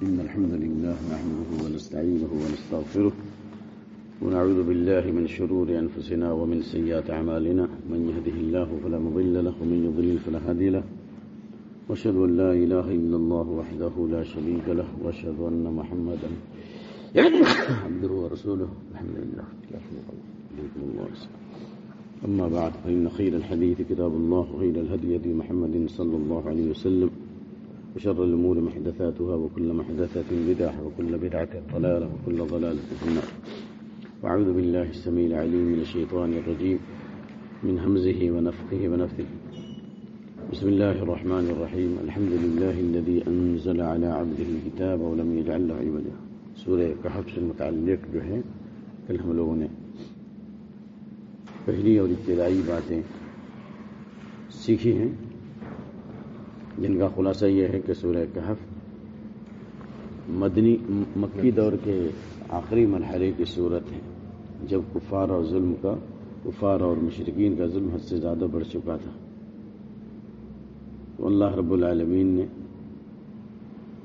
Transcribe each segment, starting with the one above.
إن الحمد لله نحمده ونستعينه ونستغفره ونعوذ بالله من شرور أنفسنا ومن سيئات أعمالنا. من يهده الله فلا مضل له، ومن يضلل فلا هادي له. وأشهد أن لا إله إلا الله وحده لا شريك له، وأشهد أن محمدا عبده ورسوله. الحمد لله. عليكم الله أما بعد، فإن خير الحديث كتاب الله، وخير الهدي هدي محمد صلى الله عليه وسلم. وشر الأمور محدثاتها وكل محدثة بدعة وكل بدعة ضلالة وكل ضلالة في النار. وأعوذ بالله السميع العليم من الشيطان الرجيم. من همزه ونفخه ونفثه. بسم الله الرحمن الرحيم. الحمد لله الذي أنزل على عبده الكتاب ولم يجعل له عوجا. سورہ کہف سے متعلق جو ہے، کل ہم لوگوں نے پہلی اور ابتدائی باتیں سیکھی ہیں۔ جن کا خلاصہ یہ ہے کہ سورہ کہف مدنی مکی دور کے آخری مرحلے کی صورت ہے، جب کفار اور ظلم کا، کفار اور مشرقین کا ظلم حد سے زیادہ بڑھ چکا تھا۔ تو اللہ رب العالمین نے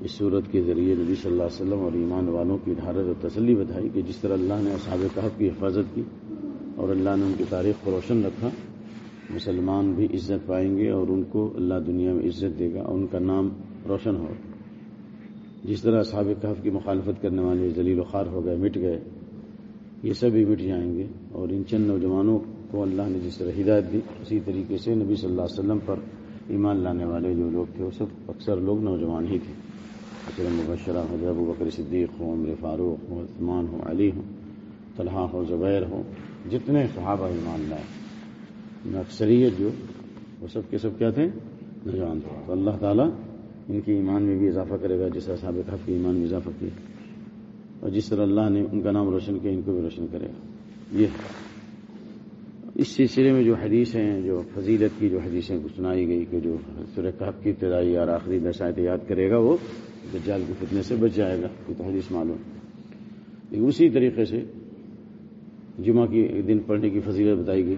اس صورت کے ذریعے نبی صلی اللہ علیہ وسلم اور ایمان والوں کی ڈھارت اور تسلی بتائی کہ جس طرح اللہ نے اصحاب کہف کی حفاظت کی اور اللہ نے ان کی تاریخ کو روشن رکھا مسلمان بھی عزت پائیں گے اور ان کو اللہ دنیا میں عزت دے گا اور ان کا نام روشن ہو۔ جس طرح اصحاب کہف کی مخالفت کرنے والے ذلیل و خوار ہو گئے، مٹ گئے، یہ سب بھی مٹ جائیں گے۔ اور ان چند نوجوانوں کو اللہ نے جس طرح ہدایت دی، اسی طریقے سے نبی صلی اللہ علیہ وسلم پر ایمان لانے والے جو لوگ تھے، وہ سب اکثر لوگ نوجوان ہی تھے۔ اکثر مبشرہ ہو، ابو بکر صدیق ہو، عمر فاروق ہو، عثمان ہو، علی ہو، طلحہ ہو، زبیر ہو، جتنے صحابہ ایمان لائے۔ اکثریت جو، وہ سب کے سب کیا تھے؟ نوجوان تھے۔ تو اللہ تعالیٰ ان کے ایمان میں بھی اضافہ کرے گا جس طرح صحابہ کہف کے ایمان میں اضافہ کیا اور جس طرح اللہ نے ان کا نام روشن کیا، ان کو بھی روشن کرے گا۔ یہ اس سلسلے میں جو حدیث ہیں، جو فضیلت کی جو حدیثیں سنائی گئی کہ جو سورہ کہف کی ابتدائی اور آخری دشایت یاد کرے گا، وہ دجال کے فتنے سے بچ جائے گا، یہ تو حدیث معلوم۔ لیکن اسی طریقے سے جمعہ کی دن پڑھنے کی فضیلت بتائی گئی۔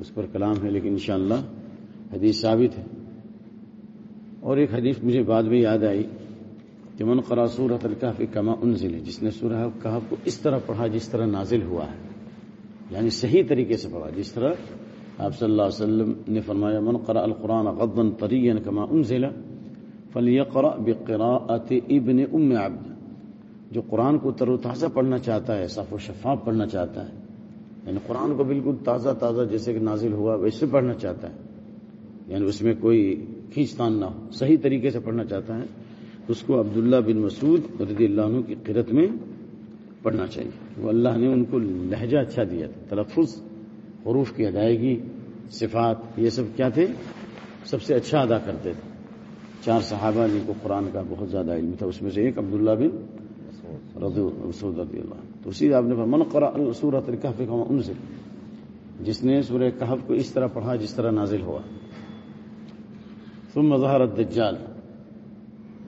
اس پر کلام ہے، لیکن انشاءاللہ حدیث ثابت ہے۔ اور ایک حدیث مجھے بعد میں یاد آئی کہ من قرا سورت الکحف کما انزل ہے جس نے سورہ کہف کو اس طرح پڑھا جس طرح نازل ہوا ہے۔ یعنی صحیح طریقے سے پڑھا، جس طرح آپ صلی اللہ علیہ وسلم نے فرمایا، من قرأ القرآن غضا طريا كما انزل فليقرأ بقراءة ابن ام عبد۔ جو قرآن کو تر و تازہ پڑھنا چاہتا ہے، صاف و شفاف پڑھنا چاہتا ہے یعنی قرآن کو بالکل تازہ تازہ جیسے کہ نازل ہوا ویسے پڑھنا چاہتا ہے۔ یعنی اس میں کوئی کھینچتان نہ ہو۔ صحیح طریقے سے پڑھنا چاہتا ہے۔ اس کو عبداللہ بن مسعود رضی اللہ عنہ کی قرت میں پڑھنا چاہیے۔ وہ اللہ نے ان کو لہجہ اچھا دیا تھا۔ تلفظ، حروف کی ادائیگی، صفات، یہ سب کیا تھے؟ سب سے اچھا ادا کرتے تھے۔ چار صحابہ جن کو قرآن کا بہت زیادہ علم تھا، اس میں سے ایک عبداللہ بن رسول رضی اللہ تو اسی آپ نے من قرا سورت الکحف ان سے جس نے سورہ کہف کو اس طرح پڑھا، جس طرح نازل ہوا۔ ثم ظہر الدجال۔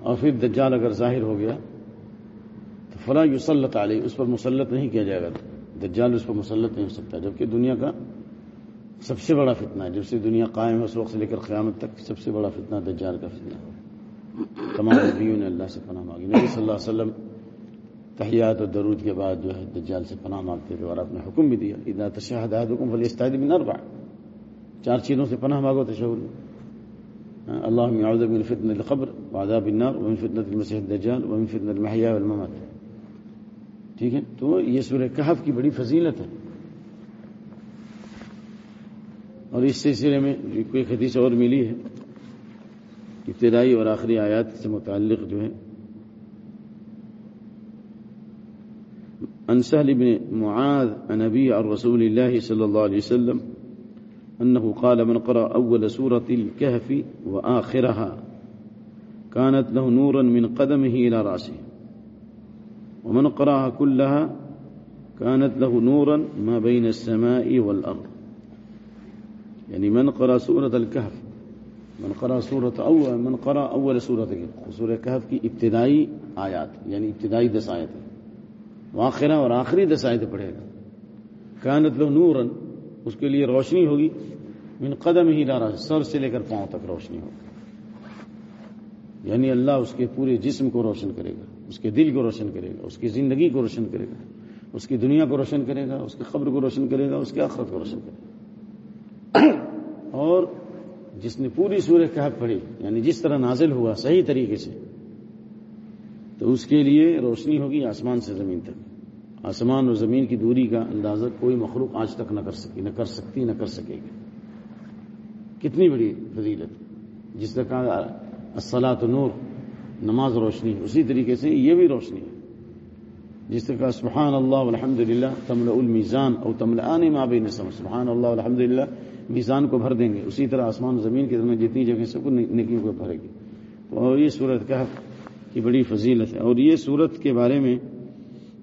اور پھر دجال اگر ظاہر ہو گیا، تو فلاں یوسلط علیہ اس پر مسلط نہیں کیا جائے گا۔ دجال اس پر مسلط نہیں ہو سکتا، جبکہ دنیا کا سب سے بڑا فتنہ ہے۔ جب سے دنیا قائم ہے، اس وقت سے لے کر قیامت تک سب سے بڑا فتنہ دجال کا فتنہ ہے۔ تمام نبیوں نے اللہ سے پناہ مانگی۔ نبی صلی اللہ علیہ وسلم تحیات اور درود کے بعد جو ہے دجال سے پناہ مانگتے تھے اور آپ نے حکم بھی دیا ادا تشہد حکم فلی استعد بن اربع چار چیزوں سے پناہ مانگو تشہور ہاں، اللهم اعوذ من فتنة القبر وعذاب النار ومن فتنة المسيح الدجال ومن فتنة المحيا والممات. ٹھیک ہے؟ تو یہ سورہ کہف کی بڑی فضیلت ہے۔ اور اس سلسلے میں کوئی حدیث اور ملی ہے ابتدائی اور آخری آیات سے متعلق جو ہے عن سهل بن معاذ عن نبي عن رسول الله صلى الله عليه وسلم أنه قال من قرأ أول سورة الكهف وآخرها كانت له نورا من قدمه إلى رأسه. ومن قرأها كلها كانت له نورا ما بين السماء والأرض. يعني من قرأ سورة الكهف، من قرأ سورة أول، من قرأ أول سورة الكهف سورة الكهف کی ابتدائی آیات یعنی ابتدائی دس آیتیں۔ واخرہ اور آخری دس آیتیں پڑھے گا۔ کانت له نورا، اس کے لیے روشنی ہوگی۔ من قدم ہی ڈارا سر سے لے کر پاؤں تک روشنی ہوگی۔ یعنی اللہ اس کے پورے جسم کو روشن کرے گا، اس کے دل کو روشن کرے گا، اس کی زندگی کو روشن کرے گا، اس کی دنیا کو روشن کرے گا، اس کی قبر کو روشن کرے گا، اس کے آخرت کو روشن کرے گا۔ اور جس نے پوری سورہ کہف پڑھی یعنی جس طرح نازل ہوا صحیح طریقے سے تو اس کے لیے روشنی ہوگی آسمان سے زمین تک۔ آسمان اور زمین کی دوری کا اندازہ کوئی مخلوق آج تک نہ کر سکی، نہ کر سکتی، نہ کر سکے گی۔ کتنی بڑی فضیلت۔ جس طرح کہا الصلاۃ نور، نماز روشنی۔ اسی طریقے سے یہ بھی روشنی ہے۔ جس طرح سبحان اللہ الحمد للہ تمل المیزان اور تمل آنے ماں سبحان اللہ الحمد للہ میزان کو بھر دیں گے۔ اسی طرح آسمان زمین کے درمیان جتنی جگہ سب کو نکیوں کو بھرے گی۔ تو یہ صورت کا کی بڑی فضیلت ہے۔ اور یہ صورت کے بارے میں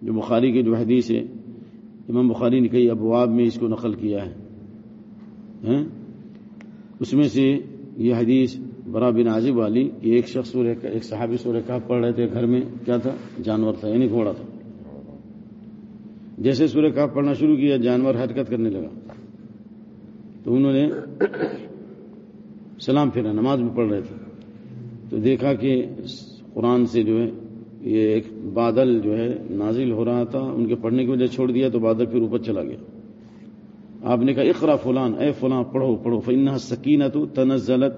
جو بخاری کے جو حدیث ہے، امام بخاری نے کئی ابواب میں اس کو نقل کیا ہے۔ ہاں؟ اس میں سے یہ حدیث برا بن عازب والی کہ ایک شخص سورہ ایک صحابی سورہ کا پڑھ رہے تھے گھر میں، کیا تھا؟ جانور تھا یعنی گھوڑا تھا۔ جیسے سورہ کا پڑھنا شروع کیا، جانور حرکت کرنے لگا۔ تو انہوں نے سلام پھیرا، نماز میں پڑھ رہے تھے۔ تو دیکھا کہ قرآن سے جو ہے، یہ ایک بادل جو ہے نازل ہو رہا تھا، ان کے پڑھنے کی وجہ چھوڑ دیا تو بادل پھر اوپر چلا گیا۔ آپ نے کہا اقرا فلان، اے فلاں پڑھو پڑھو۔ فن سکینت تنزلت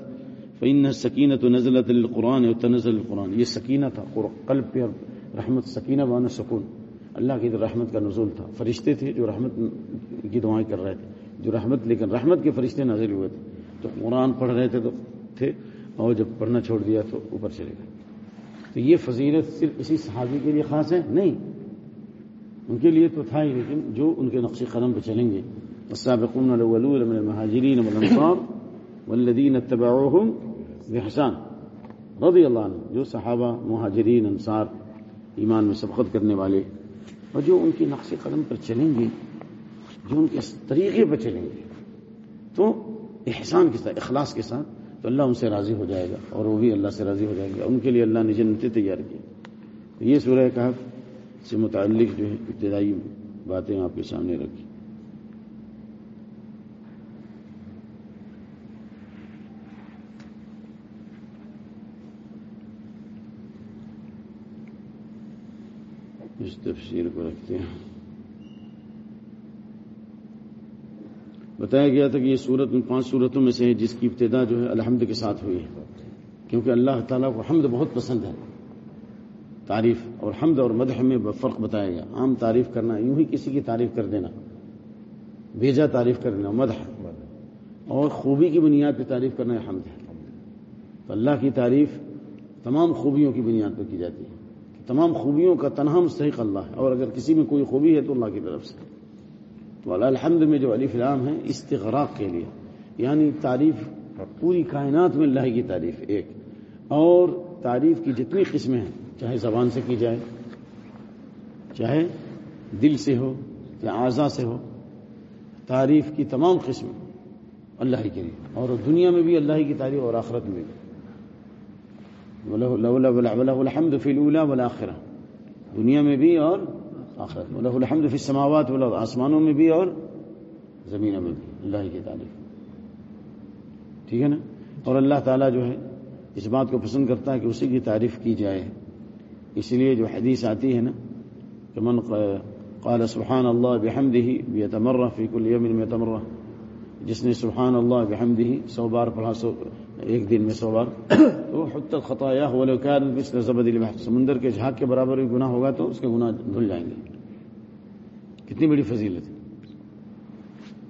فن سکینت نزلت القرآن تنزل القرآن۔ یہ سکینہ تھا قلب پہ رحمت، سکینہ بان سکون۔ اللہ کی رحمت کا نزول تھا۔ فرشتے تھے جو رحمت کی دعائیں کر رہے تھے، جو رحمت، لیکن رحمت کے فرشتے نازل ہوئے تھے۔ تو قرآن پڑھ رہے تھے تو، تھے، اور جب پڑھنا چھوڑ دیا تو اوپر چلے گئے۔ تو یہ فضیلت صرف اسی صحابی کے لیے خاص ہے؟ نہیں. ان کے لیے تو تھا ہی، لیکن جو ان کے نقش قدم پہ چلیں گے. السابقون الاولون من المهاجرين والانصار والذين اتبعوهم بحسان رضی اللہ عنہ، جو صحابہ، مہاجرین، انصار، ایمان میں سبقت کرنے والے. اور جو ان کے نقش قدم پر چلیں گے، جو ان کے طریقے پر چلیں گے، تو احسان کے ساتھ، اخلاص کے ساتھ تو اللہ ان سے راضی ہو جائے گا اور وہ بھی اللہ سے راضی ہو جائے گا ان کے لیے اللہ نے جنتیں تیار کی۔ تو یہ سورہ کہف سے متعلق جو ہے، ابتدائی باتیں آپ کے سامنے رکھی۔ اس تفسیر کو رکھتے ہیں۔ بتایا گیا تھا کہ یہ صورت ان پانچ صورتوں میں سے ہے جس کی ابتدا جو ہے الحمد کے ساتھ ہوئی ہے۔ کیونکہ اللہ تعالیٰ کو حمد بہت پسند ہے۔ تعریف اور حمد اور مدح میں فرق بتایا گیا۔ عام تعریف کرنا، یوں ہی کسی کی تعریف کر دینا۔ بھیجا تعریف کر دینا، مدح۔ اور خوبی کی بنیاد پہ تعریف کرنا حمد ہے۔ تو اللہ کی تعریف تمام خوبیوں کی بنیاد پہ کی جاتی ہے۔ تمام خوبیوں کا تنہا مستحق اللہ ہے۔ اور اگر کسی میں کوئی خوبی ہے تو اللہ کی طرف سے۔ تو اللہ الحمد میں جو علی فلام ہے استغراق کے لیے۔ یعنی تعریف پوری کائنات میں اللہ کی تعریف، ایک۔ اور تعریف کی جتنی قسمیں ہیں، چاہے زبان سے کی جائے، چاہے دل سے ہو یا اعضا سے ہو، تعریف کی تمام قسمیں اللہ کے لیے اور دنیا میں بھی اللہ کی تعریف اور آخرت میں بھی۔ الحمد فی الاولا والآخرہ دنیا میں بھی اور آخرت میں۔ الحمد فی السماوات والارض، آسمانوں میں بھی اور زمینوں میں بھی۔ اللہ کی تعریف۔ ٹھیک ہے نا؟ اور اللہ تعالیٰ جو ہے، اس بات کو پسند کرتا ہے کہ اسی کی تعریف کی جائے۔ اس لیے جو حدیث آتی ہے نا، کہ من قال سبحان اللہ بحمدہ بیتمرہ فی کل یوم بیتمرہ جس نے سبحان اللہ بحمدہ سو بار پڑھا، سو ایک دن میں سو بار تو حت خطایا زبد سمندر کے جھاگ کے برابر بھی گناہ ہوگا تو اس کے گناہ دھل جائیں گے۔ کتنی بڑی فضیلت۔ ہے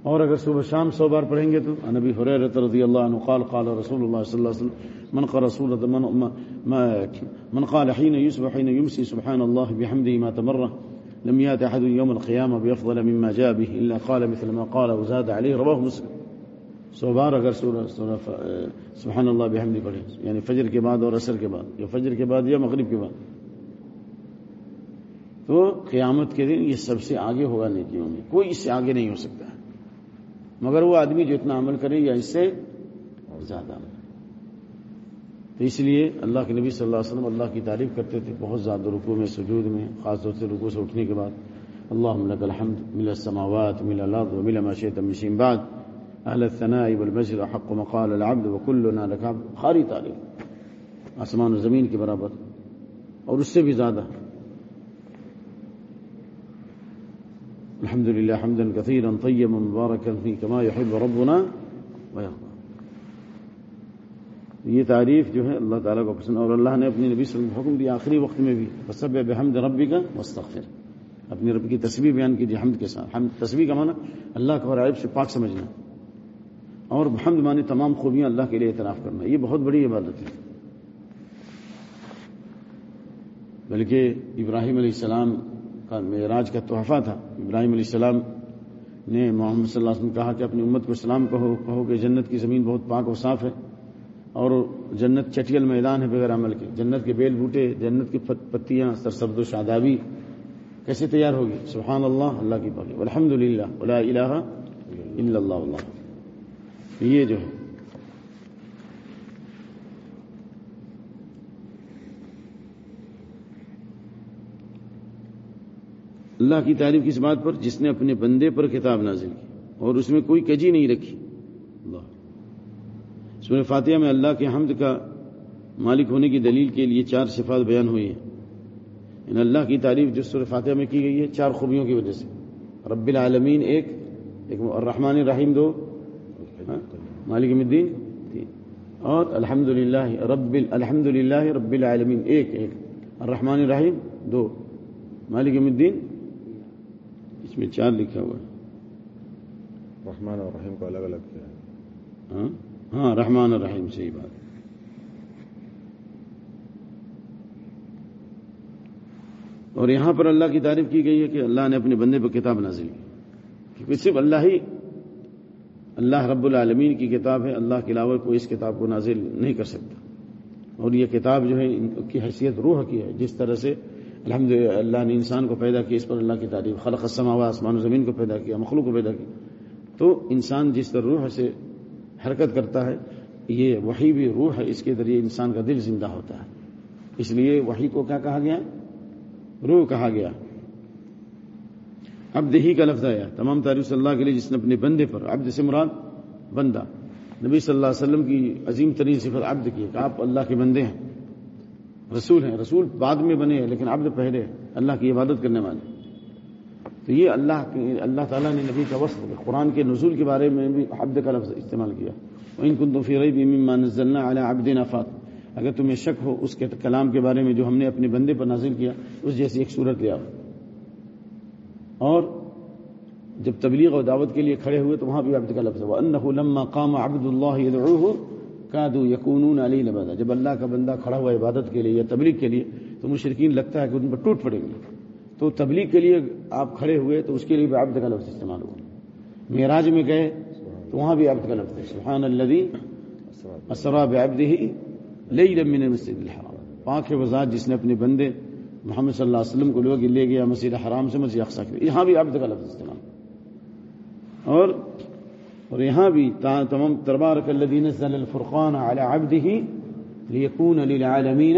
اور اگر صبح شام سو بار پڑھیں گے تو نبی حریرت رضی اللہ عنہ قال قال رسول اللہ صلی اللہ علیہ وسلم، من قال رسول من من قال حين يصبح، حين يمسي، سبحان الله بحمده ما تمره، لم يات احد يوم القيامه بافضل مما جاء به الا قال مثل ما قال وزاد عليه رواه مسلم. سو بار اگر سورہ سورہ سبحان اللہ بحمدی پڑھے یعنی فجر کے بعد اور عصر کے بعد، یا فجر کے بعد یا مغرب کے بعد۔ تو قیامت کے دن یہ سب سے آگے ہوگا نیکیوں میں، کوئی اس سے آگے نہیں ہو سکتا۔ مگر وہ آدمی جو اتنا عمل کرے، یا اس سے زیادہ عمل تو اس لیے اللہ کے نبی صلی اللہ علیہ وسلم اللہ کی تعریف کرتے تھے، بہت زیادہ رکو میں، سجود میں، خاص طور سے رکو سے اٹھنے کے بعد۔ اللہ لك الحمد مل السماوات مل الارض ومل ما بعد۔ اهل الثناء والمجد حق مقال العبد وكلنا لك عبد. خاری تعریف آسمان و زمین کے برابر. اور اس سے بھی زیادہ. الحمد للہ حمدن کثیر طیب مبارک کما يحب ربنا ويرضى یہ تعریف جو ہے اللہ تعالیٰ کو پسند اور اللہ نے اپنی نبی صلی اللہ علیہ وسلم حکم دیا آخری وقت میں بھی. سب بحمد ربی کا مستغفر اپنی رب کی تصویر بیان کیجیے حمد کے ساتھ. حمد تصویر کا معنی اللہ کو عائب سے پاک سمجھنا. اور حمد مانی تمام خوبیاں اللہ کے لیے اعتراف کرنا، یہ بہت بڑی عبادت ہے۔ بلکہ ابراہیم علیہ السلام کا معراج کا تحفہ تھا۔ ابراہیم علیہ السلام نے محمد صلی اللہ علیہ وسلم کہا کہ اپنی امت کو اسلام کہو کہو کہ جنت کی زمین بہت پاک و صاف ہے اور جنت چٹیل میدان ہے بغیر عمل کے۔ جنت کے بیل بوٹے، جنت کی پتیاں سرسبد و شادابی کیسے تیار ہوگی؟ سبحان اللہ اللہ کی پاکی الحمد للہ الہ الا اللہ اللہ۔ یہ جو ہے۔ اللہ کی تعریف کس بات پر؟ جس نے اپنے بندے پر کتاب نازل کی اور اس میں کوئی کجی نہیں رکھی۔ اللہ۔ سورہ فاتحہ میں اللہ کے حمد کا مالک ہونے کی دلیل کے لیے چار صفات بیان ہوئی ہیں۔ ان اللہ کی تعریف جو سورہ فاتحہ میں کی گئی ہے، چار خوبیوں کی وجہ سے۔ رب العالمین ایک ایک الرحمن الرحیم دو مالک الدین؟ تین۔ اور الحمد للہ رب الحمد للہ رب العالمین ایک ایک۔ الرحمن الرحیم دو۔ مالک الدین؟ اس میں چار لکھا ہوا ہے۔ رحمان اور رحیم کو الگ الگ کیا ہے؟ ہاں؟ ہاں رحمان الرحیم صحیح بات۔ اور یہاں پر اللہ کی تعریف کی گئی ہے کہ اللہ نے اپنے بندے پر کتاب نازل کی۔ کیونکہ صرف اللہ ہی اللہ رب العالمین کی کتاب ہے، اللہ کے علاوہ کوئی اس کتاب کو نازل نہیں کر سکتا۔ اور یہ کتاب جو ہے، ان کی حیثیت روح کی ہے، جس طرح سے الحمد اللہ نے انسان کو پیدا کیا اس پر اللہ کی تعریف، خلق السماوات، آسمان و زمین کو پیدا کیا، مخلوق کو پیدا کیا۔ تو انسان جس طرح روح سے حرکت کرتا ہے، یہ وہی بھی روح ہے، اس کے ذریعے انسان کا دل زندہ ہوتا ہے۔ اس لیے وہی کو کیا کہا گیا؟ روح کہا گیا۔ عبد ہی کا لفظ آیا تمام تعریف صلی اللہ کے لیے جس نے اپنے بندے پر عبد سے مراد بندہ۔ نبی صلی اللہ علیہ وسلم کی عظیم ترین صفت عبد کی کہ آپ اللہ کے بندے ہیں۔ رسول ہیں۔ رسول بعد میں بنے ہیں، لیکن عبد پہلے اللہ کی عبادت کرنے والے تو یہ اللہ اللہ تعالیٰ نے نبی کا وصف، قرآن کے نزول کے بارے میں بھی عبد کا لفظ استعمال کیا۔ ان کن تو فی نزلنا علی عبد نفات اگر تمہیں شک ہو اس کے کلام کے بارے میں جو ہم نے اپنے بندے پر نازل کیا، اس جیسی ایک صورت لیا اور جب تبلیغ اور دعوت کے لیے کھڑے ہوئے تو وہاں بھی عبد کا لفظ ہوا انه لما قام عبد اللہ يدعوه كادوا يكونون علی لبدا۔ جب اللہ کا بندہ کھڑا ہوا عبادت کے لیے یا تبلیغ کے لیے تو مشرقین لگتا ہے کہ ان پر ٹوٹ پڑیں گے۔ تو تبلیغ کے لیے آپ کھڑے ہوئے تو اس کے لیے بھی عبد کا لفظ استعمال ہوا۔ معراج میں گئے تو وہاں بھی عبد کا لفظ ہے سبحان الذي اسرا بعبده ليلا من المسجد الحرام۔ پاک وزاد جس نے اپنے بندے محمد صلی اللہ علیہ وسلم کو لوگ لے گیا مسجد حرام سے مسجد اقصا کے یہاں بھی عبد کا لفظ استعمال۔ اور اور یہاں بھی تمام تربارک الذي نزل الفرقان على عبده ليكون للعالمين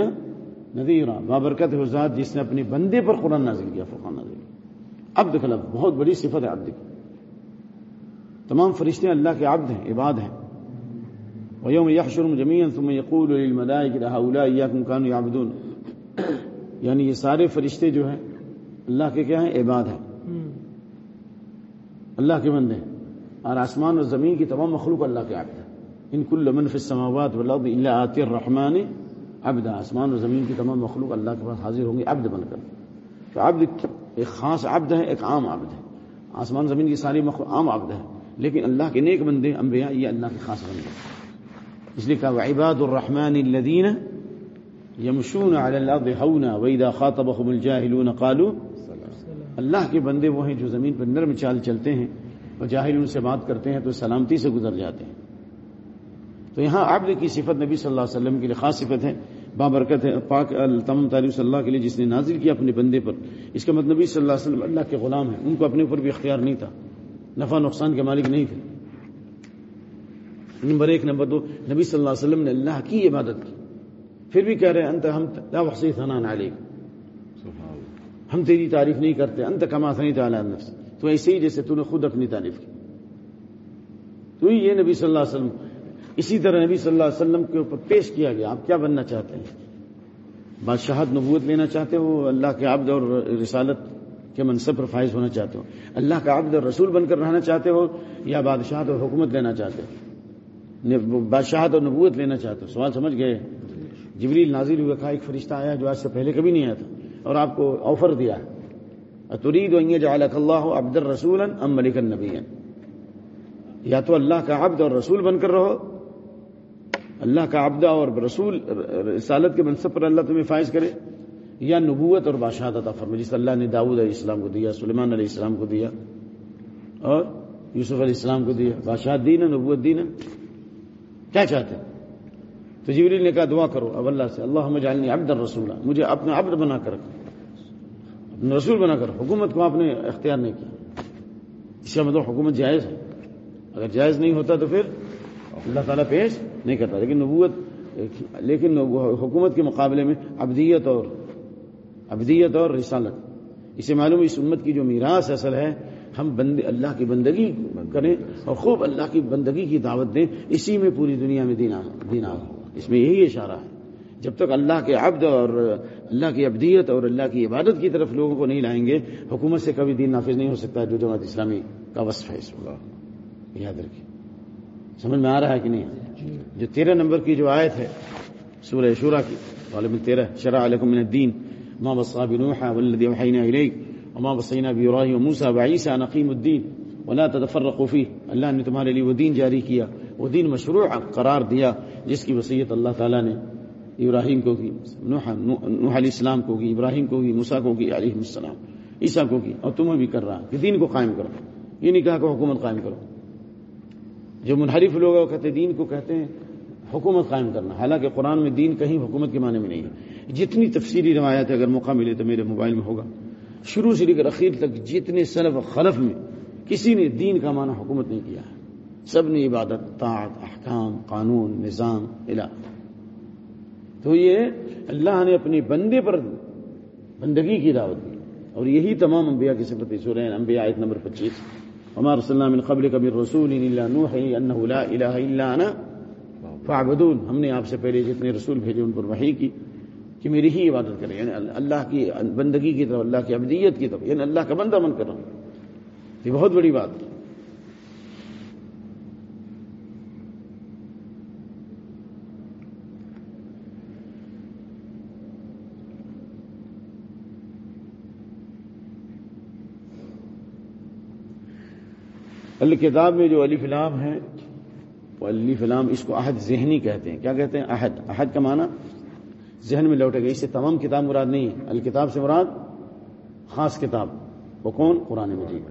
نذیرا۔ بابرکت ہے ذات جس نے اپنے بندے پر قرآن نازل کیا، فرقان نازل کیا۔ عبد کا لفظ، بہت بڑی صفت ہے عبد کی۔ تمام فرشتے اللہ کے عبد ہیں، عباد ہیں۔ ويوم يحشرهم جميعا ثم يقول للملائكة هؤلاء إياكم كانوا يعبدون۔ یعنی یہ سارے فرشتے جو ہیں اللہ کے کیا ہیں؟ عباد ہیں۔ اللہ کے بندے ہیں۔ اور آسمان اور زمین کی تمام مخلوق اللہ کے عبد ہیں۔ ان كل من في السماوات والارض الا آتي الرحمن عبد۔ آسمان اور زمین کی تمام مخلوق اللہ کے پاس حاضر ہوں گے عبد بن کر۔ تو عبد ایک خاص عبد ہے ایک عام عبد ہے آسمان زمین کی ساری مخلوق عام عبد ہے لیکن اللہ کے نیک بندے انبیاء یہ اللہ کے خاص بندے اس لیے کہا عباد الرحمن الذين يمشون على الارض هونا واذا خاطبهم الجاهلون قالوا اللہ کے بندے وہ ہیں جو زمین پر نرم چال چلتے ہیں اور جاہل ان سے بات کرتے ہیں تو سلامتی سے گزر جاتے ہیں۔ تو یہاں عبد کی صفت نبی صلی اللہ علیہ وسلم کے لیے خاص صفت ہے، بابرکت ہے، پاک تمام تعریف صلی اللہ کے لیے جس نے نازل کیا اپنے بندے پر۔ اس کا مطلب نبی صلی اللہ علیہ وسلم اللہ کے غلام ہیں، ان کو اپنے اوپر بھی اختیار نہیں تھا۔ نفع نقصان کے مالک نہیں تھے۔ نمبر ایک، نمبر دو، نبی صلی اللہ علیہ وسلم نے اللہ کی عبادت کی۔ پھر بھی کہہ رہے ہیں انت ہم لا وحسی ثنان علیک۔ ہم تیری تعریف نہیں کرتے انت کما ثنیت علی نفس۔ تو ایسے ہی جیسے تو نے خود اپنی تعریف کی۔ تو یہ نبی صلی اللہ علیہ وسلم اسی طرح نبی صلی اللہ علیہ وسلم کے اوپر پیش کیا گیا۔ آپ کیا بننا چاہتے ہیں؟ بادشاہت نبوت لینا چاہتے ہو؟ اللہ کے عبد اور رسالت کے منصب پر فائز ہونا چاہتے ہو؟ اللہ کا عبد اور رسول بن کر رہنا چاہتے ہو یا بادشاہت اور حکومت لینا چاہتے ہو؟ بادشاہت اور نبوت لینا چاہتے ہو؟ سوال سمجھ گئے؟ جبریل نازل ہوئے، کہا، ایک فرشتہ آیا جو آج سے پہلے کبھی نہیں آیا تھا، اور آپ کو آفر دیا اترید جعلک اللہ عبد الرسول ام ملک النبی یا تو اللہ کا عبد اور رسول بن کر رہو۔ اللہ کا عبدہ اور رسول، رسالت کے منصب پر اللہ تمہیں فائز کرے۔ یا نبوت اور بادشاہت عطا فرمائے، جس اللہ نے داود علیہ السلام کو دیا، سلیمان علیہ السلام کو دیا، اور یوسف علیہ السلام کو دیا۔ بادشاہ دین ہے، نبوت دین ہے۔ کیا چاہتے ہیں؟ تو جبریل نے کہا دعا کرو، اب اللہ سے اللہ مجھے عبد الرسول، مجھے اپنا عبد بنا کر اپنا رسول بنا کر حکومت کو آپ نے اختیار نہیں کیا۔ اس کا مطلب حکومت جائز ہے۔ اگر جائز نہیں ہوتا تو پھر اللہ تعالیٰ پیش نہیں کرتا۔ لیکن نبوت، لیکن حکومت کے مقابلے میں ابدیت اور ابدیت اور رسالت۔ اسے معلوم اس امت کی جو میراث اصل ہے، ہم بند اللہ کی بندگی کریں اور خوب اللہ کی بندگی کی دعوت دیں۔ اسی میں پوری دنیا میں دینا دینا ہو اس میں یہی اشارہ ہے۔ جب تک اللہ کے عبد اور اللہ کی ابدیت اور اللہ کی عبادت کی طرف لوگوں کو نہیں لائیں گے حکومت سے کبھی دین نافذ نہیں ہو سکتا۔ جو جماعت اسلامی کا وصف ہے اس ہوگا یاد رکھیے سمجھ میں آ رہا ہے کہ نہیں؟ جو تیرہ نمبر کی جو آیت ہے سورہ شورا کی غالب تیرہ شرع علیکم من الدین ما بصا بنوحا والذی وحینا الیک وما بصینا بیراہی وموسیٰ وعیسیٰ نقیم الدین ولا تتفرقوا فیہ۔ اللہ نے تمہارے لیے وہ دین جاری کیا وہ دین مشروع قرار دیا۔ جس کی وصیت اللہ تعالیٰ نے ابراہیم کو کی، نوح علیہ السلام کو کی، ابراہیم کو کی، موسیٰ کو کی، علیہ السلام، عیسیٰ کو کی۔ اور تمہیں بھی کر رہا کہ دین کو قائم کرو۔ یہ نہیں کہا کہ حکومت قائم کرو۔ جو منحرف لوگ ہیں وہ کہتے دین کو کہتے ہیں، حکومت قائم کرنا۔ حالانکہ قرآن میں دین کہیں حکومت کے معنی میں نہیں ہے۔ جتنی تفصیلی روایت ہے اگر موقع ملے تو میرے موبائل میں ہوگا۔ شروع سے لے کر اخیر تک جتنے سلف و خلف میں کسی نے دین کا معنی حکومت نہیں کیا۔ ہے سب نے عبادت، طاعت، احکام، قانون، نظام علا تو یہ اللہ نے اپنی بندے پر بندگی کی دعوت دی۔ اور یہی تمام انبیاء کی صفت سورہ انبیاء آیت نمبر پچیس۔ ہمار صلی اللہ قبل کبھی رسول فعبدون ہم نے آپ سے پہلے جتنے رسول بھیجے، ان پر وحی کی کہ میری ہی عبادت کریں یعنی اللہ کی بندگی کی طرف، اللہ کی ابدیت کی طرف یعنی اللہ کا بندہ من کر رہا ہوں۔ یہ بہت بڑی بات ہے۔ الکتاب میں جو علی فلام ہے وہ علی فلام اس کو عہد ذہنی کہتے ہیں۔ کیا کہتے ہیں؟ عہد عہد کا معنی ذہن میں لوٹے گا اس سے تمام کتاب مراد نہیں ہے۔ الکتاب سے مراد خاص کتاب۔ وہ کون؟ قرآن مجید۔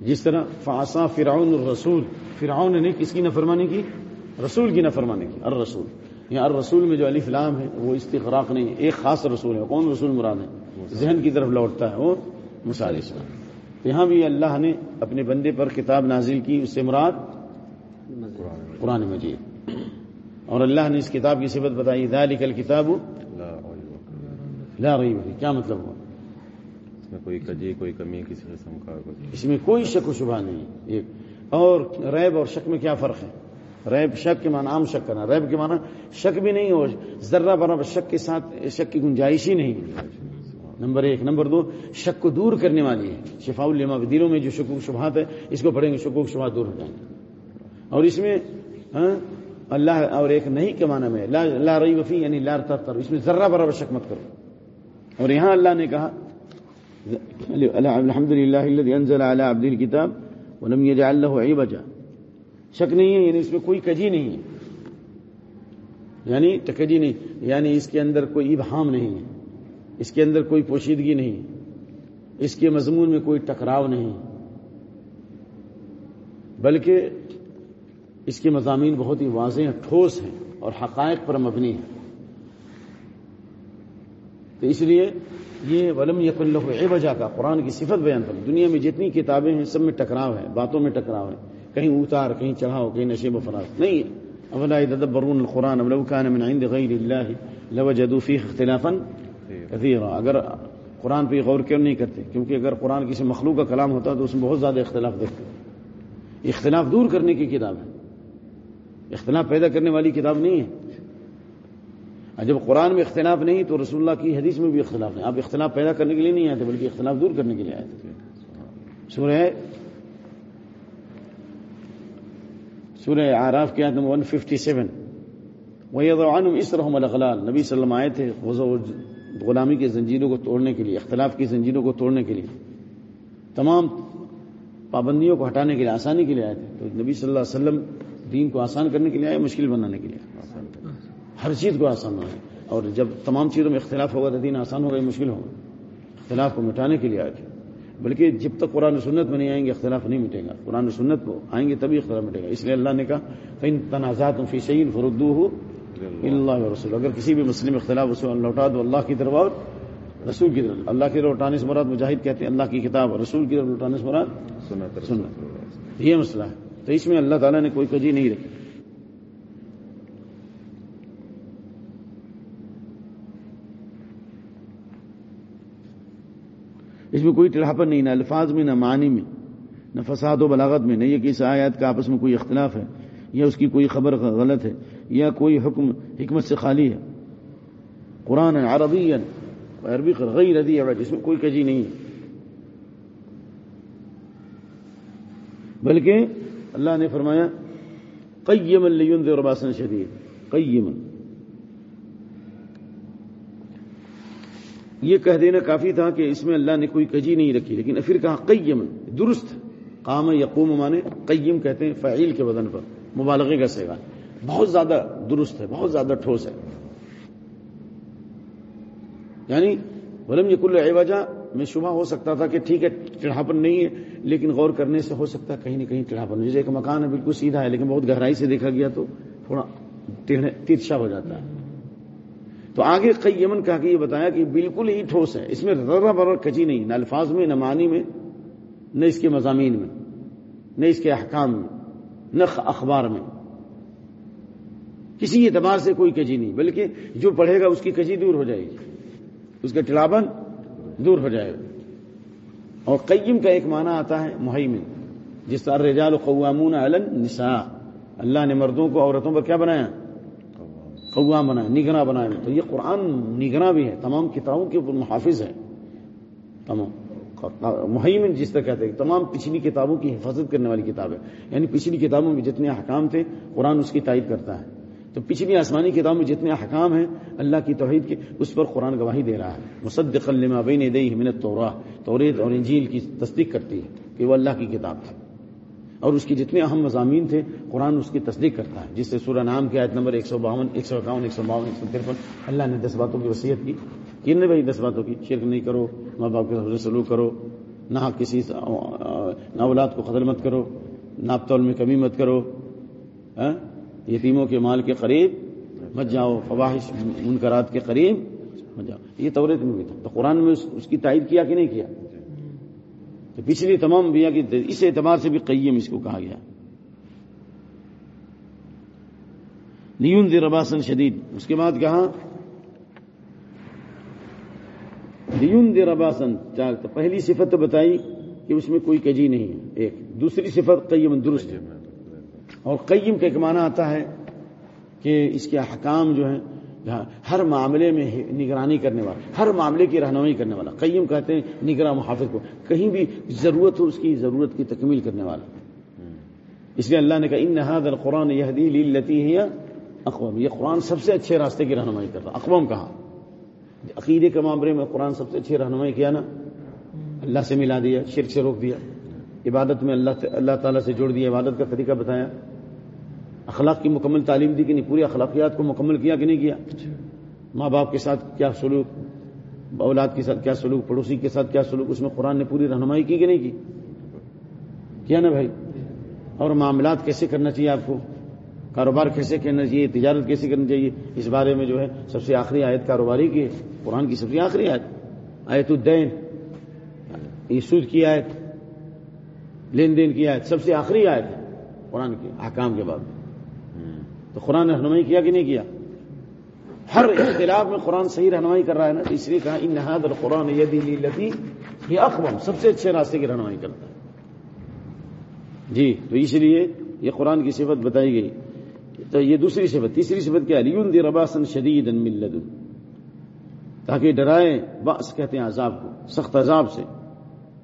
جس طرح فاسا فرعون الرسول۔ فرعون نے کس کی نفرمانی کی؟ رسول کی نفرمانی کی۔ الرسول۔ یہاں الرسول میں جو علی فلام ہے، وہ استقراق نہیں ہے۔ ایک خاص رسول ہے۔ کون رسول مراد ہے؟ ذہن کی طرف لوٹتا ہے وہ مثال اسلام یہاں بھی اللہ نے اپنے بندے پر کتاب نازل کی اس سے مراد قرآن مجید۔ اور اللہ نے اس کتاب کی صفت بتائی ذالک الکتاب لا ریب کیا مطلب ہوا؟ اس میں کوئی کجی کوئی کمی کسی قسم کا اس میں کوئی شک و شبہ نہیں۔ ایک اور ریب اور شک میں کیا فرق ہے؟ ریب شک کے معنی عام شک کرنا۔ ریب کے معنی شک بھی نہیں ہو ذرہ برابر شک کے ساتھ شک کی گنجائش ہی نہیں۔ نمبر ایک. نمبر دو، شک کو دور کرنے والی ہے. شفا الما دلوں میں جو شکوک شبہات ہے اس کو پڑھیں گے، شکوک شبہات دور ہو جائیں گے. اور اس میں ہاں، اللہ اور ایک نہیں کے معنی میں، لا رئی وفی یعنی لا تر اس میں ذرہ برابر شک مت کرو. اور یہاں اللہ نے کہا الحمد للہ انزل على عبد الكتاب ولم يجعل له عوجا. شک نہیں ہے یعنی اس میں کوئی کجی نہیں ہے. یعنی تکجی نہیں یعنی اس کے اندر کوئی ابہام نہیں ہے. اس کے اندر کوئی پوشیدگی نہیں، اس کے مضمون میں کوئی ٹکراؤ نہیں، بلکہ اس کے مضامین بہت ہی واضح ٹھوس ہیں اور حقائق پر مبنی ہیں۔ تو اس لیے یہ ولم یق اللہ اے وجہ کا قرآن کی صفت بیان کر دنیا میں جتنی کتابیں ہیں، سب میں ٹکراؤ ہے، باتوں میں ٹکراؤ ہے۔ کہیں اتار، کہیں چڑھاؤ، کہیں نشیب و فراز۔ نہیں۔ اولا برون القرآن كان من عند غیر اللہ لوجدوا فيه اختلافا۔ كثيرا اگر قرآن پہ غور کیوں نہیں کرتے؟ کیونکہ اگر قرآن کسی مخلوق کا کلام ہوتا تو اس میں بہت زیادہ اختلاف دیکھتے اختلاف دور کرنے کی کتاب ہے۔ اختلاف پیدا کرنے والی کتاب نہیں ہے۔ اور جب قرآن میں اختلاف نہیں تو رسول اللہ کی حدیث میں بھی اختلاف نہیں۔ آپ اختلاف پیدا کرنے کے لیے نہیں آئے تھے، بلکہ اختلاف دور کرنے کے لیے آئے تھے۔ سورہ سورہ آراف کے آدم ون ففٹی سیون وہی عنہم اس رحم الغلال نبی صلی اللہ علیہ وسلم آئے تھے غلامی کے زنجیروں کو توڑنے کے لیے، اختلاف کی زنجیروں کو توڑنے کے لیے، تمام پابندیوں کو ہٹانے کے لیے، آسانی کے لیے آئے تھے۔ تو نبی صلی اللہ علیہ وسلم دین کو آسان کرنے کے لیے آئے، مشکل بنانے کے لیے ہر چیز کو آسان بنائے اور جب تمام چیزوں میں اختلاف ہوگا تو دین آسان ہوگا یا مشکل ہوگا۔ اختلاف کو مٹانے کے لیے آئے تھے۔ بلکہ جب تک قرآن سنت میں نہیں آئیں گے، اختلاف نہیں مٹے گا۔ قرآن سنت کو آئیں گے تبھی اختلاف مٹے گا۔ اس لیے اللہ نے کہا کئی تنازعات فی شعین فردو ہو اللہ. رسول. اگر کسی بھی مسلم اختلاف اسے لوٹا دو اللہ کی طرف اور رسول کی طرف. اللہ کی طرف لوٹانے سے مراد مجاہد کہتے ہیں اللہ کی کتاب اور رسول کی طرف لوٹانے سے مراد سنت سنت. یہ مسئلہ ہے. تو اس میں اللہ تعالیٰ نے کوئی کجی نہیں رکھی. اس میں کوئی ٹلاپن نہیں نہ الفاظ میں نہ معنی میں نہ فساد و بلاغت میں نہ یہ کسی آیات کا آپس میں کوئی اختلاف ہے یا اس کی کوئی خبر غلط ہے. یا کوئی حکم، حکمت سے خالی ہے۔ قرآن عربی عربی غیر ردی اس میں کوئی کجی نہیں ہے۔ بلکہ اللہ نے فرمایا قیم لینذر باسن شدید قیم یہ کہہ دینا کافی تھا کہ اس میں اللہ نے کوئی کجی نہیں رکھی، لیکن پھر کہا قیم درست۔ قام یقوم مانے قیم کہتے ہیں، فعیل کے بدن پر، مبالغے کا سیوا۔ بہت زیادہ درست ہے، بہت زیادہ ٹھوس ہے۔ یعنی ولم یہ کل وجہ میں شبہ ہو سکتا تھا کہ ٹھیک ہے ٹڑھاپن نہیں ہے، لیکن غور کرنے سے ہو سکتا ہے کہیں نہ کہیں ٹڑھاپن جیسے ایک مکان ہے بالکل سیدھا ہے، لیکن بہت گہرائی سے دیکھا گیا تو تھوڑا ترچھا ہو جاتا ہے۔ تو آگے کئی یمن کہا کہ یہ بتایا کہ بالکل ہی ٹھوس ہے۔ اس میں ذرہ برر کچی نہیں، نہ الفاظ میں، نہ معنی میں، نہ اس کے مضامین میں، نہ اس کے احکام میں، نہ اخبار میں۔ کسی اعتبار سے کوئی کجی نہیں، بلکہ جو پڑھے گا اس کی کجی دور ہو جائے گی۔ اس کا ٹلاپن دور ہو جائے گا۔ اور قیم کا ایک معنی آتا ہے محیمن جس طرح رجال قوامون علن نساء اللہ نے مردوں کو عورتوں پر کیا بنایا؟ قوام بنایا، نگراں بنایا۔ تو یہ قرآن نگراں بھی ہے، تمام کتابوں کے اوپر محافظ ہے۔ تمام محیمن جس طرح کہتے ہیں، تمام پچھلی کتابوں کی حفاظت کرنے والی کتاب ہے۔ یعنی پچھلی کتابوں میں جتنے احکام تھے، قرآن اس کی تائید کرتا ہے۔ تو پچھلی آسمانی کتابوں میں جتنے احکام ہیں، اللہ کی توحید کے، اس پر قرآن گواہی دے رہا ہے۔ مصدق لما بین یدیہ من التوراہ توریت اور انجیل کی تصدیق کرتی ہے کہ وہ اللہ کی کتاب تھی اور اس کے جتنے اہم مضامین تھے، قرآن اس کی تصدیق کرتا ہے۔ جس سے سورہ نام کی آیت نمبر ایک سو باون، ایک سو اکاون، ایک سو باون، ایک سو ترپن، اللہ نے دس باتوں کی وصیت کی۔ کن نے بھائی دس باتوں کی؟ شرک نہیں کرو، ماں باپ کے سب سلوک کرو، نہ کسی نہ اولاد کو قتل مت کرو ناپ تول میں کمی مت کرو۔ ہاں؟ یتیموں کے مال کے قریب مت جاؤ فواہش منکرات کے قریب مت جاؤ۔ یہ توریت میں بھی تھا۔ تو قرآن میں اس کی تائید کیا کہ نہیں کیا؟ تو پچھلی تمام بیا کی اس اعتبار سے بھی قیم اس کو کہا گیا۔ نیون دی رباسن شدید اس کے بعد کہا نیون دی رباسن تو پہلی صفت تو بتائی کہ اس میں کوئی کجی نہیں ہے۔ ایک، دوسری صفت قیم درست ہے۔ اور قیم کا ایک معنی آتا ہے کہ اس کے حکام جو ہیں، ہر معاملے میں نگرانی کرنے والا، ہر معاملے کی رہنمائی کرنے والا، قیم کہتے ہیں نگراں محافظ کو، کہیں بھی ضرورت ہو اس کی ضرورت کی تکمیل کرنے والا۔ اس لیے اللہ نے کہا، ان نہاد القرآن یہ حدیل لتی ہے اقوام یہ قرآن سب سے اچھے راستے کی رہنمائی کر رہا اقوام کہاں عقیدے کے معاملے میں قرآن سب سے اچھی رہنمائی کیا نا؟ اللہ سے ملا دیا، شرک سے روک دیا۔ عبادت میں اللہ اللہ تعالیٰ سے جوڑ دیا، عبادت کا طریقہ بتایا۔ اخلاق کی مکمل تعلیم دی کہ نہیں؟ پوری اخلاقیات کو مکمل کیا کہ نہیں کیا؟ ماں باپ کے ساتھ کیا سلوک؟ اولاد کے ساتھ کیا سلوک؟ پڑوسی کے ساتھ کیا سلوک؟ اس میں قرآن نے پوری رہنمائی کی کہ نہیں کی؟ کیا نا بھائی؟ اور معاملات کیسے کرنا چاہیے آپ کو؟ کاروبار کیسے کرنا چاہیے؟ تجارت کیسے کرنی چاہیے؟ اس بارے میں جو ہے سب سے آخری آیت کاروباری کی ہے۔ قرآن کی سب سے آخری آیت۔ آیت الدین۔ یہ سود کی آیت۔ لین دین کی آیت، سب سے آخری آیت قرآن کی حکام کے بعد تو قرآن نے رہنمائی کیا کہ نہیں کیا؟ ہر اختلاف میں قرآن صحیح رہنمائی کر رہا ہے نا اس لیے کہا، ان نہاد اور قرآن لتی یہ اقوام سب سے اچھے راستے کی رہنمائی کرتا ہے۔ جی تو اس لیے یہ قرآن کی صفت بتائی گئی۔ تو یہ دوسری صفت، تیسری صفت کیا علی دی رباسن شدید تاکہ ڈرائے باس کہتے ہیں عذاب کو، سخت عذاب سے۔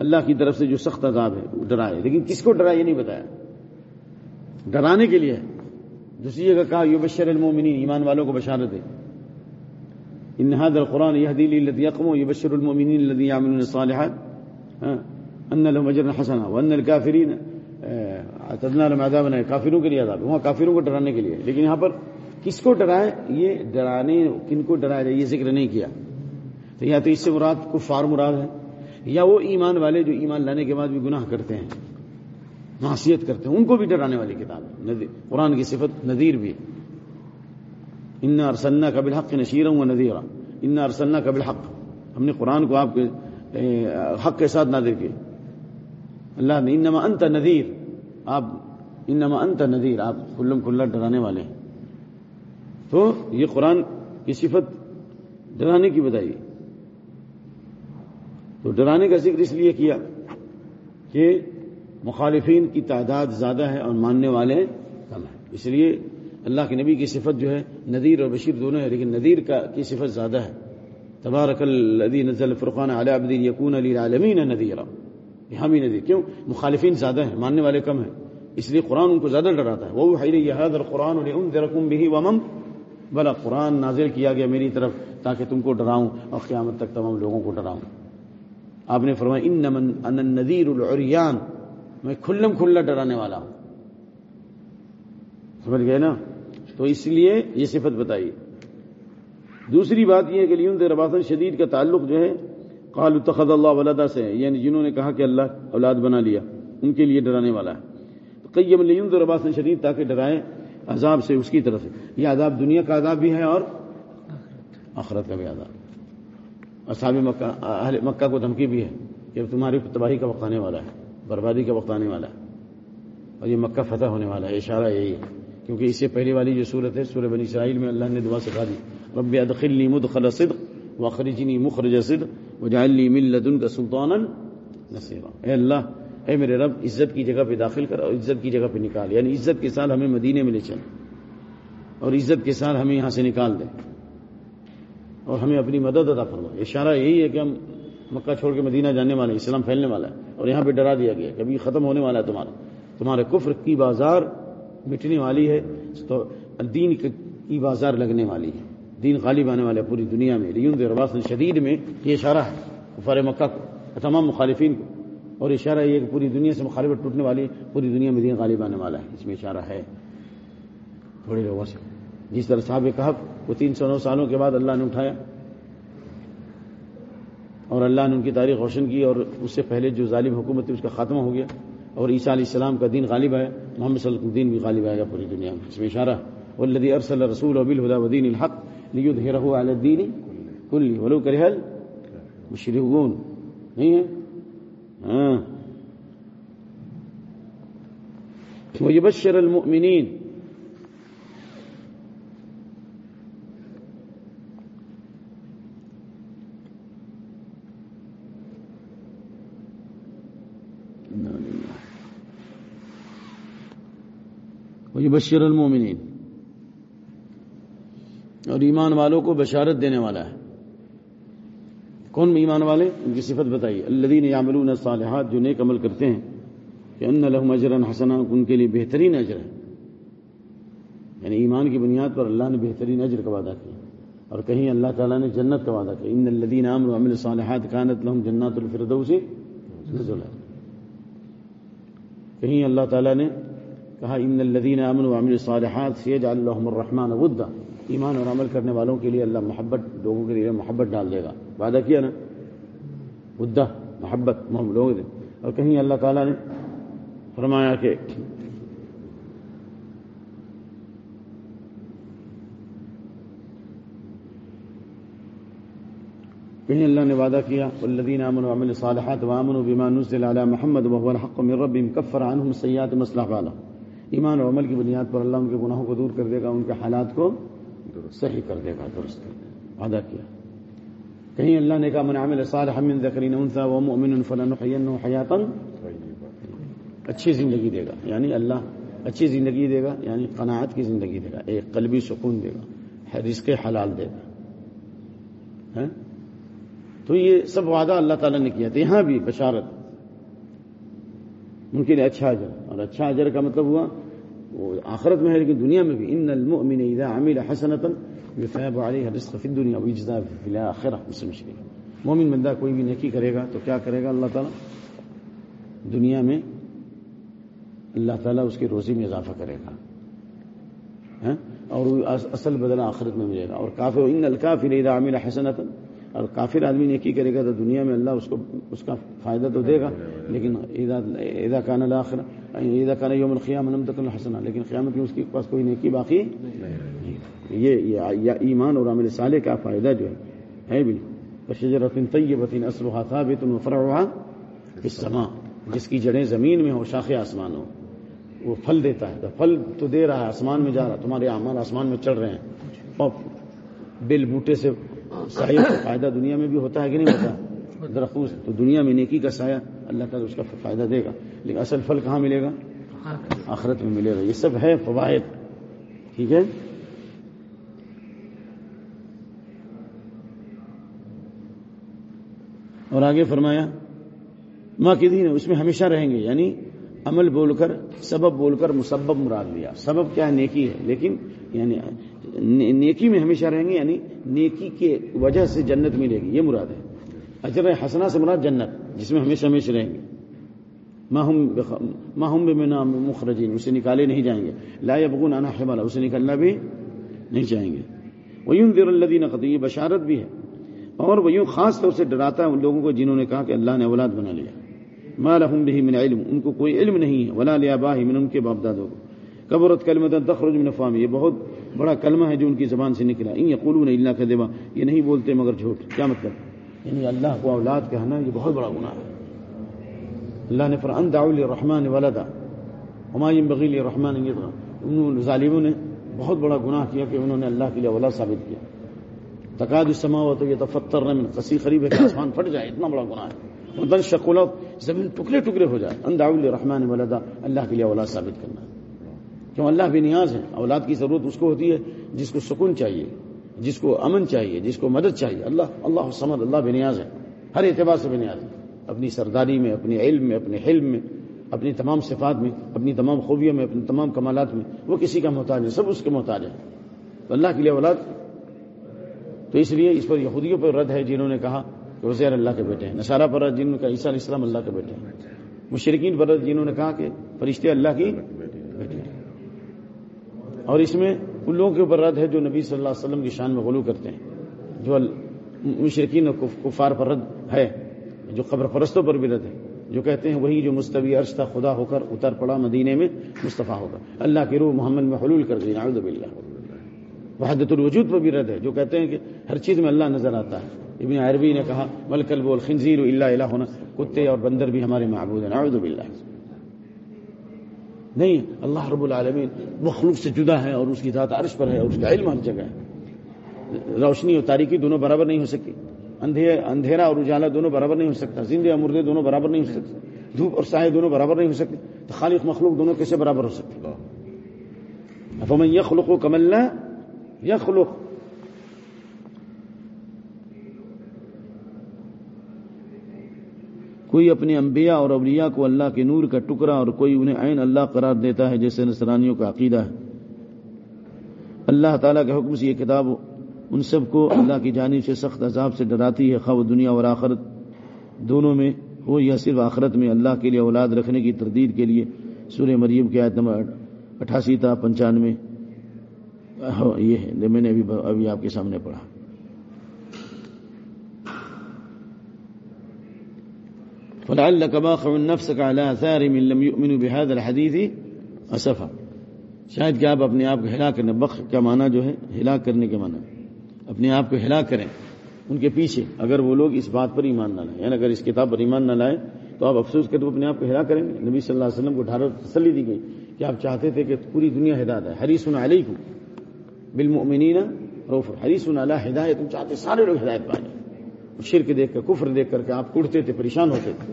اللہ کی طرف سے جو سخت عذاب ہے، وہ ڈرائے۔ لیکن کس کو ڈرائے یہ نہیں بتایا۔ ڈرانے کے لیے۔ دوسری جگہ کہا یو بشر المومنین ایمان والوں کو بشارت ہے ان هذا القرآن يهدي للذي يقوم ويبشر المؤمنين الذين يعملون الصالحات۔ ہاں۔ ان لهم حسنا وان الكافرين اعتدنا لهم عذابا کافروں کے لیے عذاب۔ وہاں کافروں کو ڈرانے کے لیے۔ لیکن یہاں پر کس کو ڈرائے؟ یہ ڈرانے، کن کو ڈرایا جائے یہ ذکر نہیں کیا۔ تو یا تو اس سے مراد کفار مراد ہے۔ یا وہ ایمان والے جو ایمان لانے کے بعد بھی گناہ کرتے ہیں، معصیت کرتے ہیں، ان کو بھی ڈرانے والی کتاب ہے۔ قرآن کی صفت نذیر بھی ان ارسلنا کا بالحق نشیر و نذیرہ ان ارسلنا کا بالحق۔ ہم نے قرآن کو آپ کے حق کے ساتھ نازل کیا۔ اللہ نے انما انت نذیر آپ، انما انت نذیر آپ کلم کھلا ڈرانے والے ہیں۔ تو یہ قرآن کی صفت ڈرانے کی بتائی۔ تو ڈرانے کا ذکر اس لیے کیا کہ مخالفین کی تعداد زیادہ ہے اور ماننے والے کم ہیں۔ اس لیے اللہ کے نبی کی صفت جو ہے، نذیر اور بشیر دونوں ہے لیکن نذیر کا کی صفت زیادہ ہے۔ تبارک الذی نزل فرقان علی عبد یکون للعالمین نذیرا۔ یہاں بھی نذیر۔ کیوں؟ مخالفین زیادہ ہیں، ماننے والے کم ہیں۔ اس لیے قرآن ان کو زیادہ ڈراتا ہے۔ وہ حیری هذا القرآن لانذرکم به ومن بلا قرآن نازل کیا گیا میری طرف تاکہ تم کو ڈراؤں اور قیامت تک تمام لوگوں کو ڈراؤں۔ آپ نے فرمایا ان ان النذیر العریان میں کھلم کھلا ڈرانے والا ہوں۔ سمجھ گئے نا؟ تو اس لیے یہ صفت بتائی دوسری بات یہ ہے کہ لیون رباسن شدید کا تعلق جو ہے قال اتخذ اللہ ولدا سے یعنی جنہوں نے کہا کہ اللہ اولاد بنا لیا، ان کے لیے ڈرانے والا ہے۔ قیم لیون رباسن شدید تاکہ ڈرائے عذاب سے اس کی طرف۔ سے یہ عذاب دنیا کا عذاب بھی ہے اور آخرت کا بھی عذاب۔ اصحاب مکہ، اہل مکہ کو دھمکی بھی ہے کہ تمہاری تباہی کا وقت آنے والا ہے، بربادی کا وقت آنے والا ہے۔ اور یہ مکہ فتح ہونے والا ہے اشارہ یہی ہے۔ کیونکہ اس سے پہلی والی جو صورت ہے، سورہ بنی اسرائیل میں اللہ نے دعا سکھا دی، رب ادخلنی مدخل صدق واخرجنی مخرج صدق وجعلنی من لدنک سلطانا نصیرا۔ اے اللہ، اے میرے رب، عزت کی جگہ پہ داخل کر اور عزت کی جگہ پہ نکال۔ یعنی عزت کے ساتھ ہمیں مدینے میں لے چل۔ اور عزت کے ساتھ ہمیں یہاں سے نکال دے۔ اور ہمیں اپنی مدد ادا فرما اشارہ یہی ہے کہ ہم مکہ چھوڑ کے مدینہ جانے والے اسلام پھیلنے والا ہے، اور یہاں پہ ڈرا دیا گیا کہ ابھی ختم ہونے والا ہے تمہارا۔ تمہارے کفر کی بازار مٹنے والی ہے، تو دین کی بازار لگنے والی ہے۔ دین غالب آنے والے پوری دنیا میں۔ ریون رواس شدید میں یہ اشارہ ہے، کفار مکہ کو، تمام مخالفین کو۔ اور اشارہ یہ کہ پوری دنیا سے مخالفت ٹوٹنے والی پوری دنیا میں دین غالب آنے والا ہے۔ اس میں اشارہ ہے۔ تھوڑے لوگوں سے۔ جس طرح صاحب کہا وہ تین سو نو سالوں کے بعد اللہ نے اٹھایا اور اللہ نے ان کی تاریخ روشن کی اور اس سے پہلے جو ظالم حکومت تھی، اس کا خاتمہ ہو گیا اور عیسیٰ علیہ السلام کا دین غالب آیا، محمد صلی اللہ علیہ وسلم دین بھی غالب آئے گا پوری دنیا میں۔ اس میں اشارہ والذی ارسل رسول بالهدى ودین الحق لیظهره علی الدین کلی ولو کرہ المشرکون نہیں ہے؟ ہاں۔ ويبشر المؤمنين۔ ويبشر المؤمنين. اور ایمان والوں کو بشارت دینے والا ہے۔ کون ایمان والے؟ ان کی صفت بتائیے۔ الذين يعملون الصالحات جو نیک عمل کرتے ہیں، کہ ان لهم اجرا حسنا، ان کے لیے بہترین اجر ہے۔ یعنی ایمان کی بنیاد پر اللہ نے بہترین اجر کا وعدہ کیا۔ اور کہیں اللہ تعالیٰ نے جنت کا وعدہ کیا۔ ان الذين امنوا وعملوا الصالحات كانت لهم جنات الفردوس نزلا۔ کہیں اللہ تعالیٰ نے کہا ان الذين امنوا وعملوا الصالحات سيجعل لهم الرحمن ودا. ایمان اور عمل کرنے والوں کے لیے اللہ محبت، لوگوں کے لیے محبت ڈال دے گا۔ وعدہ کیا نا؟ ودا محبت لوگوں نے اور کہیں اللہ تعالیٰ نے فرمایا کہ کہیں اللہ نے وعدہ کیا، والذین آمنوا وعملوا الصالحات وآمنوا بما نزل على محمد وهو الحق من ربهم كفر عنهم السيئات مصلح والا ایمان اور عمل کی بنیاد پر اللہ ان کے گناہوں کو دور کر دے گا، ان کے حالات کو صحیح کر دے گا، درست وعدہ کیا۔ کہیں اللہ نے کہا، من عمل صالحا من ذکر انثى ومؤمن فلنحيينه حیاتا اچھی زندگی دے گا۔ یعنی اللہ اچھی زندگی دے گا یعنی قناعت کی زندگی دے گا، ایک قلبی سکون دے گا، رزق حلال دے گا۔ ہاں؟ تو یہ سب وعدہ اللہ تعالیٰ نے کیا تھا۔ یہاں بھی بشارت۔ ان کے لیے اچھا اجر۔ اور اچھا اجر کا مطلب ہوا وہ آخرت میں ہے، لیکن دنیا میں بھی۔ ان المؤمن اذا عمل حسنتا يثاب عليها الرزق في الدنيا ويجزى في الاخره مسلم شریف مومن بندہ کوئی بھی نیکی کرے گا تو کیا کرے گا؟ اللہ تعالیٰ دنیا میں اللہ تعالیٰ اس کی روزی میں اضافہ کرے گا۔ ہاں؟ اور اصل بدلہ آخرت میں ملے گا۔ اور کافر ان الکافر اذا عمل حسنتا اور کافر آدمی نیکی کرے گا تو دنیا میں اللہ اس کو اس کا فائدہ تو دے گا، لیکن اذا اذا کان الاخر اذا کان یوم تکن حسنا لیکن قیامت میں اس کے پاس کوئی نیکی باقی یہ ایمان اور عمل صالح کا فائدہ جو ہے ہے بھی۔ شجرۃ طیبۃ اصلها ثابت وفرعها في السماء۔ جس کی جڑیں زمین میں ہو شاخ آسمان ہو وہ پھل دیتا ہے۔ تو پھل تو دے رہا ہے آسمان میں جا رہا تمہارے اعمال آسمان میں چڑھ رہے ہیں۔ اور بل بوٹے سے سایہ کا فائدہ دنیا میں بھی ہوتا ہے کہ نہیں ہوتا؟ درخوش تو دنیا میں نیکی کا سایہ اللہ تعالیٰ اس کا فائدہ دے گا۔ لیکن اصل پھل کہاں ملے گا؟ آخرت۔ میں ملے گا۔ یہ سب ہے فوائد۔ ٹھیک ہے؟ اور آگے فرمایا ماں کے دین اس میں ہمیشہ رہیں گے۔ یعنی عمل بول کر سبب بول کر مسبب مراد لیا۔ سبب کیا نیکی ہے۔ لیکن یعنی نیکی میں ہمیشہ رہیں گے یعنی نیکی کے وجہ سے جنت ملے گی۔ یہ مراد ہے۔ اجر حسنا سے مراد جنت، جس میں ہمیشہ ہمیشہ رہیں گے۔ ماہم میں نام مخرجین، اسے نکالے نہیں جائیں گے۔ لا بگن انا حمالا اسے نکلنا بھی نہیں چاہیں گے۔ وہ یوں دیر اللہ نقد یہ بشارت بھی ہے۔ اور وہ یوں خاص طور سے ڈراتا ہے ان لوگوں کو جنہوں نے کہا کہ اللہ نے اولاد بنا لیا۔ ما لهم به من علم، ان کو کوئی علم نہیں ہے۔ ولا لآبائهم من ان کے باپ دادوں کو۔ کبرت کلمۃ تخرج من افواہهم یہ بہت بڑا کلمہ ہے جو ان کی زبان سے نکلا۔ ان یقولون الا کذبا یہ نہیں بولتے مگر جھوٹ۔ کیا مطلب؟ یعنی اللہ کو اولاد کہنا یہ بہت بڑا گناہ ہے۔ اللہ نے فران دعوا للرحمن ولدا وما ينبغي للرحمن ان ظالموں نے بہت بڑا گناہ کیا کہ انہوں نے اللہ کے لیے اولاد ثابت کیا۔ تقاد السماوات يتفطرن من قصی قریب ہے کہ آسمان پھٹ جائے، اتنا بڑا گناہ ہے۔ دن شکولت زمین ٹکڑے ٹکڑے ہو جائے۔ انداء الرحمٰن ولدا، اللہ کے لیے اولاد ثابت کرنا۔ کیوں؟ اللہ بھی نیاز ہے اولاد کی ضرورت اس کو ہوتی ہے جس کو سکون چاہیے۔ جس کو امن چاہیے، جس کو مدد چاہیے۔ اللہ اللہ سمد اللہ بے نیاز ہے۔ ہر اعتبار سے بے نیاز ہے۔ اپنی سرداری میں اپنے علم میں، اپنے حلم میں، اپنی تمام صفات میں، اپنی تمام خوبیوں میں، اپنی تمام کمالات میں۔ وہ کسی کا محتاج ہے سب اس کے محتاج ہے تو اللہ کے لیے اولاد۔ تو اس لیے اس پر یہودیوں پر رد ہے جنہوں نے کہا کہ وزیر اللہ کے بیٹے ہیں۔ نصارہ پر جنہوں نے کہا، عیسیٰ علیہ السلام اللہ کے بیٹے ہیں۔ مشرقین پر جنہوں نے کہا کہ فرشتے اللہ کی بیٹے ہیں۔ اور اس میں ان لوگوں کے اوپر رد ہے جو نبی صلی اللہ علیہ وسلم کی شان میں غلو کرتے ہیں، جو مشرقین و کفار پر رد ہے، جو قبر پرستوں پر بھی رد ہے، جو کہتے ہیں وہی جو مستوی عرش تھا، خدا ہو کر اتر پڑا مدینے میں مصطفیٰ ہوگا اللہ کی روح محمد میں حلول کر دی، نعوذ باللہ۔ وحدت الوجود پر بھی رد ہے، جو کہتے ہیں کہ ہر چیز میں اللہ نظر آتا ہے۔ ابن عربی نے کہا ملکل بول خنزیر اللہ الہ ہونا کتے اور بندر بھی ہمارے معبود ہیں، نعوذ باللہ۔ نہیں اللہ رب العالمین مخلوق سے جدا ہے اور اس کی ذات عرش پر ہے اور اس کا علم ہر جگہ ہے۔ روشنی اور تاریکی دونوں برابر نہیں ہو سکتی۔ اندھیرا اور اجالا دونوں برابر نہیں ہو سکتا۔ زندے اور مردے دونوں برابر نہیں ہو سکتے۔ دھوپ اور سائے دونوں برابر نہیں ہو سکتے۔ تو خالق مخلوق دونوں کیسے برابر ہو سکتے؟ فمن یخلق کملنا یخلق۔ کوئی اپنے انبیاء اور اولیاء کو اللہ کے نور کا ٹکڑا اور کوئی انہیں عین اللہ قرار دیتا ہے جیسے نصرانیوں کا عقیدہ ہے۔ اللہ تعالیٰ کے حکم سے یہ کتاب ان سب کو اللہ کی جانب سے سخت عذاب سے ڈراتی ہے خو دنیا اور آخرت دونوں میں ہو یا صرف آخرت میں اللہ کے لیے اولاد رکھنے کی تردید کے لیے۔ سورہ مریم کی آیت نمبر اٹھاسی تا پنچانوے۔ ہاں، یہ ہے، میں نے ابھی ابھی آپ کے سامنے پڑھا۔ فلعلك باخع نفسك على آثارهم من لم يؤمنوا بهذا الحديث اسفا شاید کہ آپ اپنے آپ کو ہلاک کرنے بخ کا معنی جو ہے، ہلاک کرنے کے معنی. اپنے آپ کو ہلاک کریں ان کے پیچھے، اگر وہ لوگ اس بات پر ایمان نہ لائیں یعنی اگر اس کتاب پر ایمان نہ لائیں، تو آپ افسوس کرتے اپنے آپ کو ہلاک کریں گے. نبی صلی اللہ علیہ وسلم کو ڈھارو تسلی دی گئی کہ آپ چاہتے تھے کہ پوری دنیا ہدایت ہے ہری سن علی کو بالمؤمنین، روف ہری سن اللہ ہدایت تم چاہتے سارے لوگ ہدایت پا شرک دیکھ کر، کفر دیکھ کر کے آپ کڑتے تھے، پریشان ہوتے تھے۔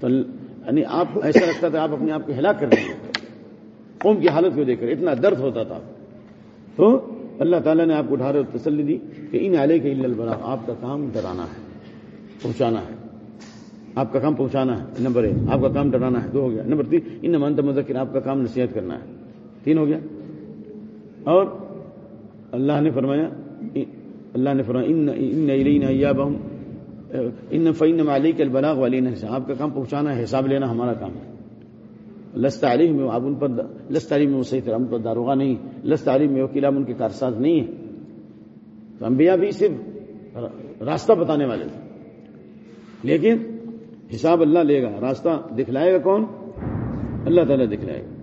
تو یعنی آپ، ایسا لگتا تھا آپ اپنے آپ کو ہلاک کر دیں قوم کی حالت کو دیکھ کر اتنا درد ہوتا تھا۔ تو اللہ تعالیٰ نے آپ کو اٹھارے اور تسلی دی کہ ان علیہ کے البلا آپ کا کام ڈرانا ہے، پہنچانا ہے۔ آپ کا کام پہنچانا ہے، نمبر ایک۔ آپ کا کام ڈرانا ہے، دو ہو گیا۔ نمبر تین ان منت مذکر، آپ کا کام نصیحت کرنا ہے۔ تین ہو گیا۔ اور اللہ نے فرمایا اللہ نے فرمایا ان ان الینا ایابہم ان فین علیک البلاغ وعلینا حساب آپ کا کام پہنچانا ہے، حساب لینا ہمارا کام ہے. لست علیم میں آپ ان پر لست علیم میں صحیح طرح ان پر داروغہ نہیں لست علیم میں وکیل ان کے کارساز نہیں ہے۔ تو انبیاء بھی صرف راستہ بتانے والے تھے۔ لیکن حساب اللہ لے گا، راستہ دکھلائے گا کون؟ اللہ تعالیٰ دکھلائے گا۔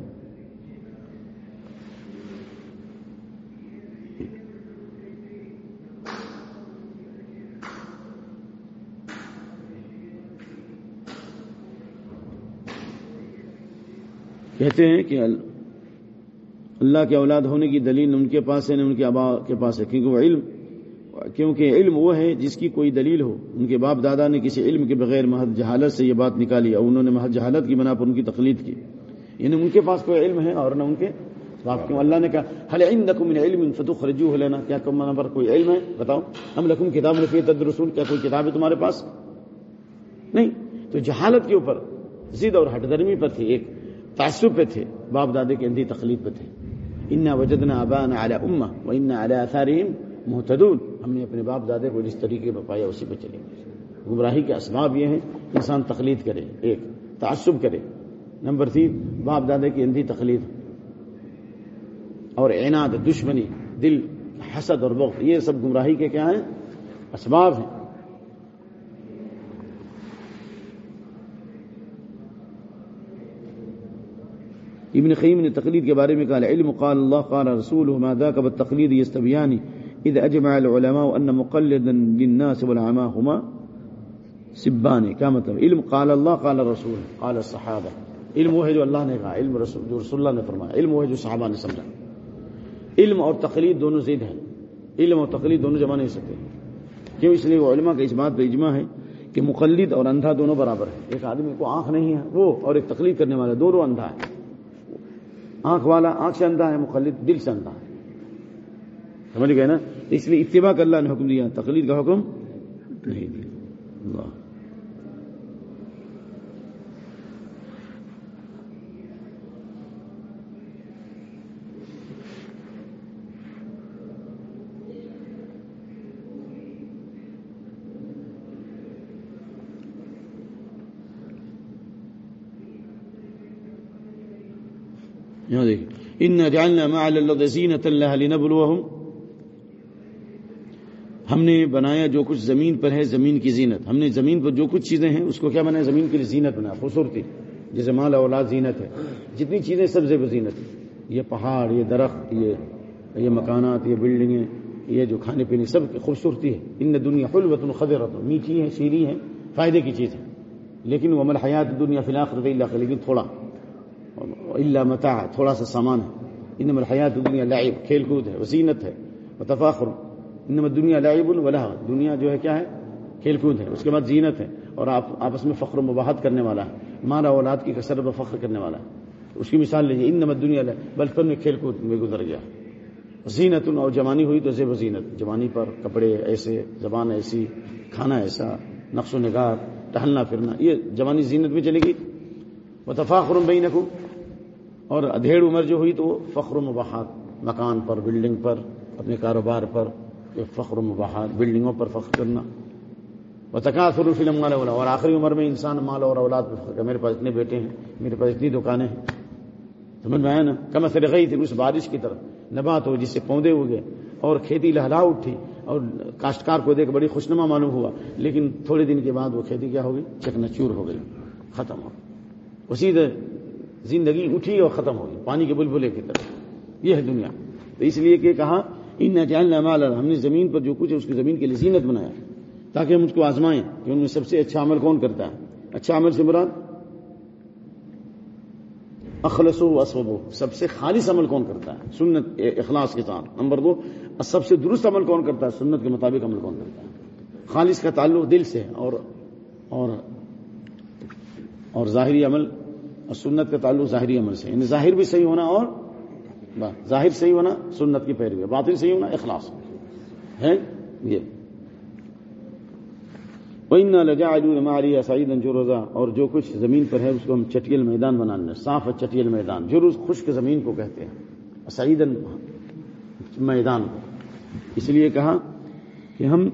کہتے ہیں کہ اللہ کے اولاد ہونے کی دلیل ان کے پاس ہے، نہ ان کے آبا کے پاس ہے، کیونکہ وہ علم کیونکہ علم وہ ہے جس کی کوئی دلیل ہو۔ ان کے باپ دادا نے کسی علم کے بغیر محض جہالت سے یہ بات نکالی اور انہوں نے محض جہالت کی بنا پر ان کی تقلید کی۔ یعنی ان کے پاس کوئی علم ہے اور نہ ان کے باپ کیوں اللہ نے کہا حل عندکم من علم فتخرجوه لنا؟ کیا تم پر کوئی علم ہے؟ بتاؤ۔ ہم لکم کتاب فی تدرسون کیا کوئی کتاب ہے تمہارے پاس؟ نہیں۔ تو جہالت کے اوپر ضد اور ہٹ درمی پر تھی ایک تعصب پہ تھے، باپ دادے کے اندھی تقلید پہ تھے۔ انا وجدنا ابانا علی امہ و انا علی اثارہم محتدون ہم نے اپنے باپ دادے کو جس طریقے پہ پایا، اسی پہ چلیں گے گمراہی کے اسباب یہ ہیں، انسان تقلید کرے۔ ایک، تعصب کرے۔ نمبر تین، باپ دادے کی اندھی تقلید۔ اور اعناد دشمنی، دل، حسد اور وقت یہ سب گمراہی کے کیا ہیں؟ اسباب ہیں۔ ابن قیم نے تقلید کے بارے میں کہا علم قال اللہ، قال رسول ما ذاك بالتقلید يستبيان اذا اجمع العلماء ان مقلدا للناس والعماء هما سبان کیا مطلب؟ علم قال اللہ، قال رسول، قال الصحابہ علم وہ ہے جو اللہ نے کہا، علم رسول، جو رسول اللہ نے فرمایا، علم وہ ہے جو صحابہ نے سمجھا. علم اور تقلید دونوں زید ہیں. علم اور تقلید دونوں جمع نہیں سکتے. کیوں؟ اس لیے وہ علماء کا اس بات پہ اجماع ہے کہ مقلد اور اندھا دونوں برابر ہے ایک آدمی کو آنکھ نہیں ہے، وہ اور ایک تقلید کرنے والا دونوں اندھا ہے آنکھ والا، آنکھ سے اندھا ہے، مخلد دل سے اندھا ہے۔ سمجھ گئے نا؟ اس لیے اتباع کا اللہ نے حکم دیا، تقلید کا حکم نہیں دیا۔ اللہ یہاں دیکھیں ان جعلنا مع الارض زینۃ لها لنبلوهم ہم نے بنایا جو کچھ زمین پر ہے، زمین کی زینت۔ ہم نے زمین پر جو کچھ چیزیں ہیں، اس کو کیا بنایا؟ زمین کے لیے زینت بنایا خوبصورتی۔ جیسے مال اولاد زینت ہے۔ جتنی چیزیں سب سے زینت ہے یہ پہاڑ، یہ درخت، یہ یہ مکانات، یہ بلڈنگیں یہ جو کھانے پینے سب کی خوبصورتی ہے۔ ان دنیا حلوت خدرت میٹھی ہے شیریں ہیں، فائدے کی چیز ہے لیکن وہ عمل حیات دنیا فی الآخرت اللہ لیکن تھوڑا۔ اللہ متا تھوڑا سا سامان ہے۔ ان حیات دنیا لعب، کھیل کود ہے وسینت ہے تفاخر ان دنیا لعب ولا دنیا جو ہے کیا ہے؟ کھیل کود ہے، اس کے بعد زینت ہے۔ اور آپ، آپس میں فخر و مباحت کرنے والا ہے۔ مارا اولاد کی کثرت و فخر کرنے والا ہے۔ اس کی مثال لیجیے ان نمت دنیا بچپن میں کھیل کود میں گزر گیا۔ زینت اور جوانی ہوئی تو زیب و زینت۔ جوانی پر کپڑے ایسے، زبان ایسی، کھانا ایسا نقش و نگار، ٹہلنا پھرنا، یہ جوانی زینت میں چلے گی۔ وہ تفاخر اور ادھیڑ عمر جو ہوئی تو وہ فخر و مباحت مکان پر، بلڈنگ پر، اپنے کاروبار پر فخر و مباحت بلڈنگوں پر فخر کرنا۔ وہ تقاصر فلم والا والا اور آخری عمر میں انسان مال اور اولاد پر فخر میرے پاس اتنے بیٹے ہیں، میرے پاس اتنی دکانیں ہیں۔ سمجھ میں آیا نا؟ کم اثر گئی تھی، اس بارش کی طرف نبات ہو جس سے پودے ہوگے اور کھیتی لہلا اٹھی، اور کاشتکار کو دیکھ بڑی خوشنما معلوم ہوا، لیکن تھوڑے دن کے بعد وہ کھیتی کیا ہوگی چکنا چور ہو گئی، ختم ہو اسی زندگی اٹھی اور ختم ہوگی پانی کے بلبلے کی طرف یہ ہے دنیا۔ تو اس لیے کہ کہا ان جان مال ہم نے زمین پر جو کچھ ہے، اس کی زمین کے لیے زینت بنایا تاکہ ہم اس کو آزمائیں کہ ان میں سب سے اچھا عمل کون کرتا ہے۔ اچھا عمل سے مراد؟ اخلص و اسب سب سے خالص عمل کون کرتا ہے؟ سنت اخلاص کے ساتھ۔ نمبر دو سب سے درست عمل کون کرتا ہے؟ سنت کے مطابق عمل کون کرتا ہے؟ خالص کا تعلق دل سے اور اور اور ظاہری عمل اور سنت کا تعلق ظاہری عمل سے یعنی ظاہر بھی صحیح ہونا اور ظاہر صحیح ہونا، سنت کی پیروی، باطن صحیح ہونا، اخلاص ہے یہ۔ وَإِنَّا لَجَعَلُوا لَمَا اور جو کچھ زمین پر ہے اس کو ہم چٹیل میدان بنانا صاف اور چٹیل میدان۔ جرز خشک زمین کو کہتے ہیں سعیدن میدان کو۔ اس لیے کہا کہ ہم،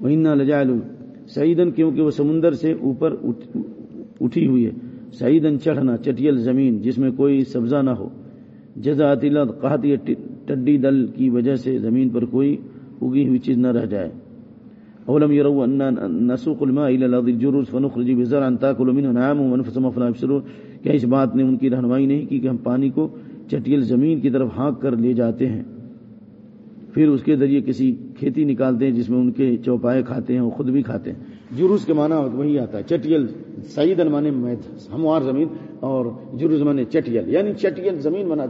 وَإِنَّا لَجَعَلُوا سعیدن کیونکہ وہ سمندر سے اوپر اٹھی ہوئی ہے۔ سعیدن چڑھنا، چٹیل زمین جس میں کوئی سبزہ نہ ہو۔ جزاتی قحط یا ٹڈی دل کی وجہ سے زمین پر کوئی اگی ہوئی چیز نہ رہ جائے۔ اولم يروا ان نسوق الماء الى الارض الجرز فنخرج بزرعا تاكل منه نعامهم وانفسهم فلا يبصرون کیا اس بات نے ان کی رہنمائی نہیں کی کہ ہم پانی کو چٹیل زمین کی طرف ہانک کر لے جاتے ہیں؟ پھر اس کے ذریعے کسی کھیتی نکالتے ہیں، جس میں ان کے چوپائے کھاتے ہیں اور خود بھی کھاتے ہیں۔ جروس کے معنی وہی آتا ہے، چٹیل سعید المانے ہموار زمین اور جروز مانے چٹیل۔ یعنی چٹیل زمین بنا،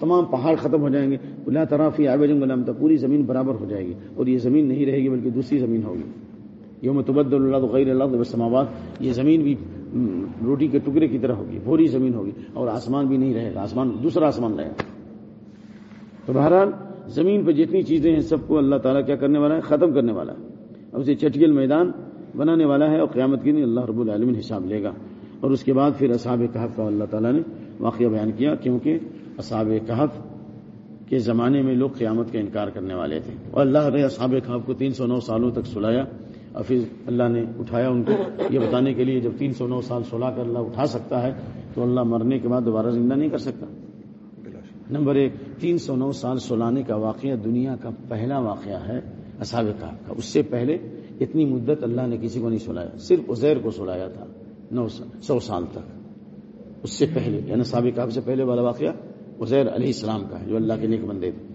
تمام پہاڑ ختم ہو جائیں گے۔ اللہ طرافی آب غلام تو پوری زمین برابر ہو جائے گی۔ اور یہ زمین نہیں رہے گی، بلکہ دوسری زمین ہوگی۔ یوم تبد اللہ غیر اللہ وسلمات یہ زمین بھی روٹی کے ٹکڑے کی طرح ہوگی، بھوری زمین ہوگی اور آسمان بھی نہیں رہے گا، آسمان، دوسرا آسمان رہے گا۔ تو بہرحال زمین پہ جتنی چیزیں ہیں، سب کو اللہ تعالیٰ کیا کرنے والا ہے؟ ختم کرنے والا ہے۔ اب اسے چٹیل میدان بنانے والا ہے اور قیامت کے دن اللہ رب العالمین حساب لے گا۔ اور اس کے بعد پھر اصحاب کہف کا اللہ تعالیٰ نے واقعہ بیان کیا، کیونکہ اصحاب کہف کے زمانے میں لوگ قیامت کا انکار کرنے والے تھے۔ اور اللہ نے اصحاب کہف کو تین سو نو سالوں تک سلایا۔ اور پھر اللہ نے اٹھایا ان کو۔ یہ بتانے کے لیے جب تین سو نو سال سلا کر اللہ اٹھا سکتا ہے، تو اللہ مرنے کے بعد دوبارہ زندہ نہیں کر سکتا۔ نمبر ایک تین سو نو سال سلانے کا واقعہ دنیا کا پہلا واقعہ ہے، اصحاب کہف کا اس سے پہلے اتنی مدت اللہ نے کسی کو نہیں سلایا، صرف عزیر کو سلایا تھا، نو سو سال تک۔ اس سے پہلے یعنی صحابہ کہف سے پہلے والا واقعہ عزیر علیہ السلام کا ہے، جو اللہ کے نیک بندے تھے۔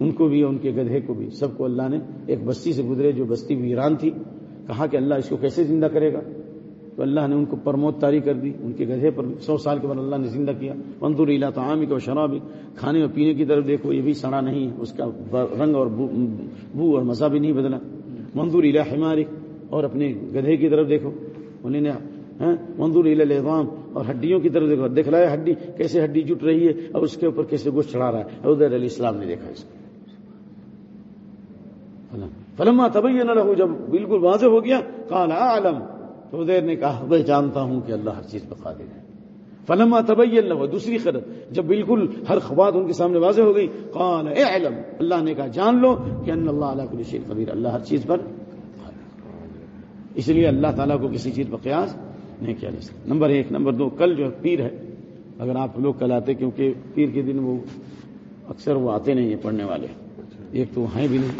ان کو بھی، ان کے گدھے کو بھی، سب کو اللہ نے ایک بستی سے گزرے، جو بستی ویران تھی، کہا کہ اللہ اس کو کیسے زندہ کرے گا؟ تو اللہ نے ان کو پرموت تاری کر دی، ان کے گدھے پر سو سال کے بعد اللہ نے زندہ کیا۔ مندور علا تو عام کو کھانے اور پینے کی طرف دیکھو، یہ بھی سڑا نہیں ہے، اس کا رنگ اور بو اور مزہ بھی نہیں بدلا۔ مندور علا ہماری اور اپنے گدھے کی طرف دیکھو۔ انہوں نے ہاں، مندور الام اور ہڈیوں کی طرف دیکھو۔ دیکھ رہا ہے ہڈی، کیسے ہڈی جٹ رہی ہے اور اس کے اوپر کیسے گوشت چڑھا رہا ہے۔ ادیر علیہ السلام نے دیکھا اس کو۔ فلما تبھی نہ جب بالکل واضح ہو گیا کال عالم تو ادیر نے کہا میں جانتا ہوں کہ اللہ ہر چیز پہ قادر ہے۔ فلما تبھی اللہ دوسری خبر جب بالکل ہر خوات ان کے سامنے واضح ہو گئی قال اے علم اللہ نے کہا جان لو کہ ان اللہ علیہ کل شیخ قبیر اللہ ہر چیز پر اس لیے اللہ تعالیٰ کو کسی چیز پر قیاس نہیں کیا جا سکتا۔ نمبر ایک نمبر دو کل جو پیر ہے۔ اگر آپ لوگ کل آتے کیونکہ پیر کے دن وہ اکثر وہ آتے نہیں ہیں پڑھنے والے۔ ایک تو ہیں بھی نہیں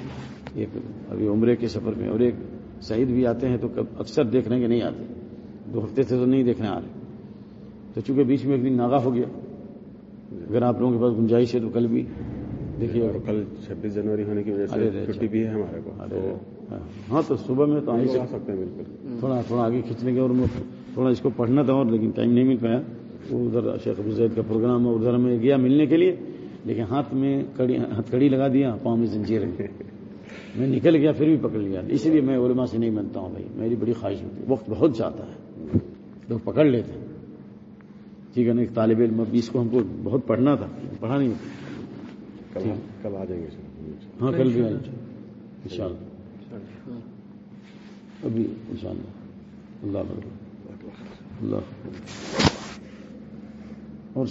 ایک ابھی عمرے کے سفر میں اور ایک شہید بھی آتے ہیں تو اکثر دیکھنے کے نہیں آتے دو ہفتے سے تو نہیں دیکھنے آ رہے تو چونکہ بیچ میں ایک دن ناغا ہو گیا اگر آپ لوگوں کے پاس گنجائش ہے تو کل بھی دیکھیے کل چھبیس جنوری ہونے کی وجہ سے چھٹی بھی ہے ہمارے کو ہاں تو صبح میں تو آئیں سکتے ہیں بالکل۔ تھوڑا تھوڑا آگے کھینچنے کے اور تھوڑا اس کو پڑھنا تھا اور لیکن ٹائم نہیں مل پایا۔ وہ ادھر شیخ ابو زید کا پروگرام اور ادھر میں گیا ملنے کے لیے لیکن ہاتھ میں کڑی ہتھ کڑی لگا دیا پاؤں میں زنجیر میں نکل گیا پھر بھی پکڑ لیا۔ اسی لیے میں علماء سے نہیں بنتا ہوں بھائی۔ میری بڑی خواہش ہوتی ہے۔ وقت بہت جاتا ہے۔ لوگ پکڑ لیتے ہیں۔ ٹھیک ہے نا؟ ایک طالب علم ابھی اس کو ہم کو بہت پڑھنا تھا۔ پڑھا نہیں۔ کل آ جائیں گے ہاں کل بھی ان شاء اللہ ابھی ان شاء اللہ اللہ اللہ اور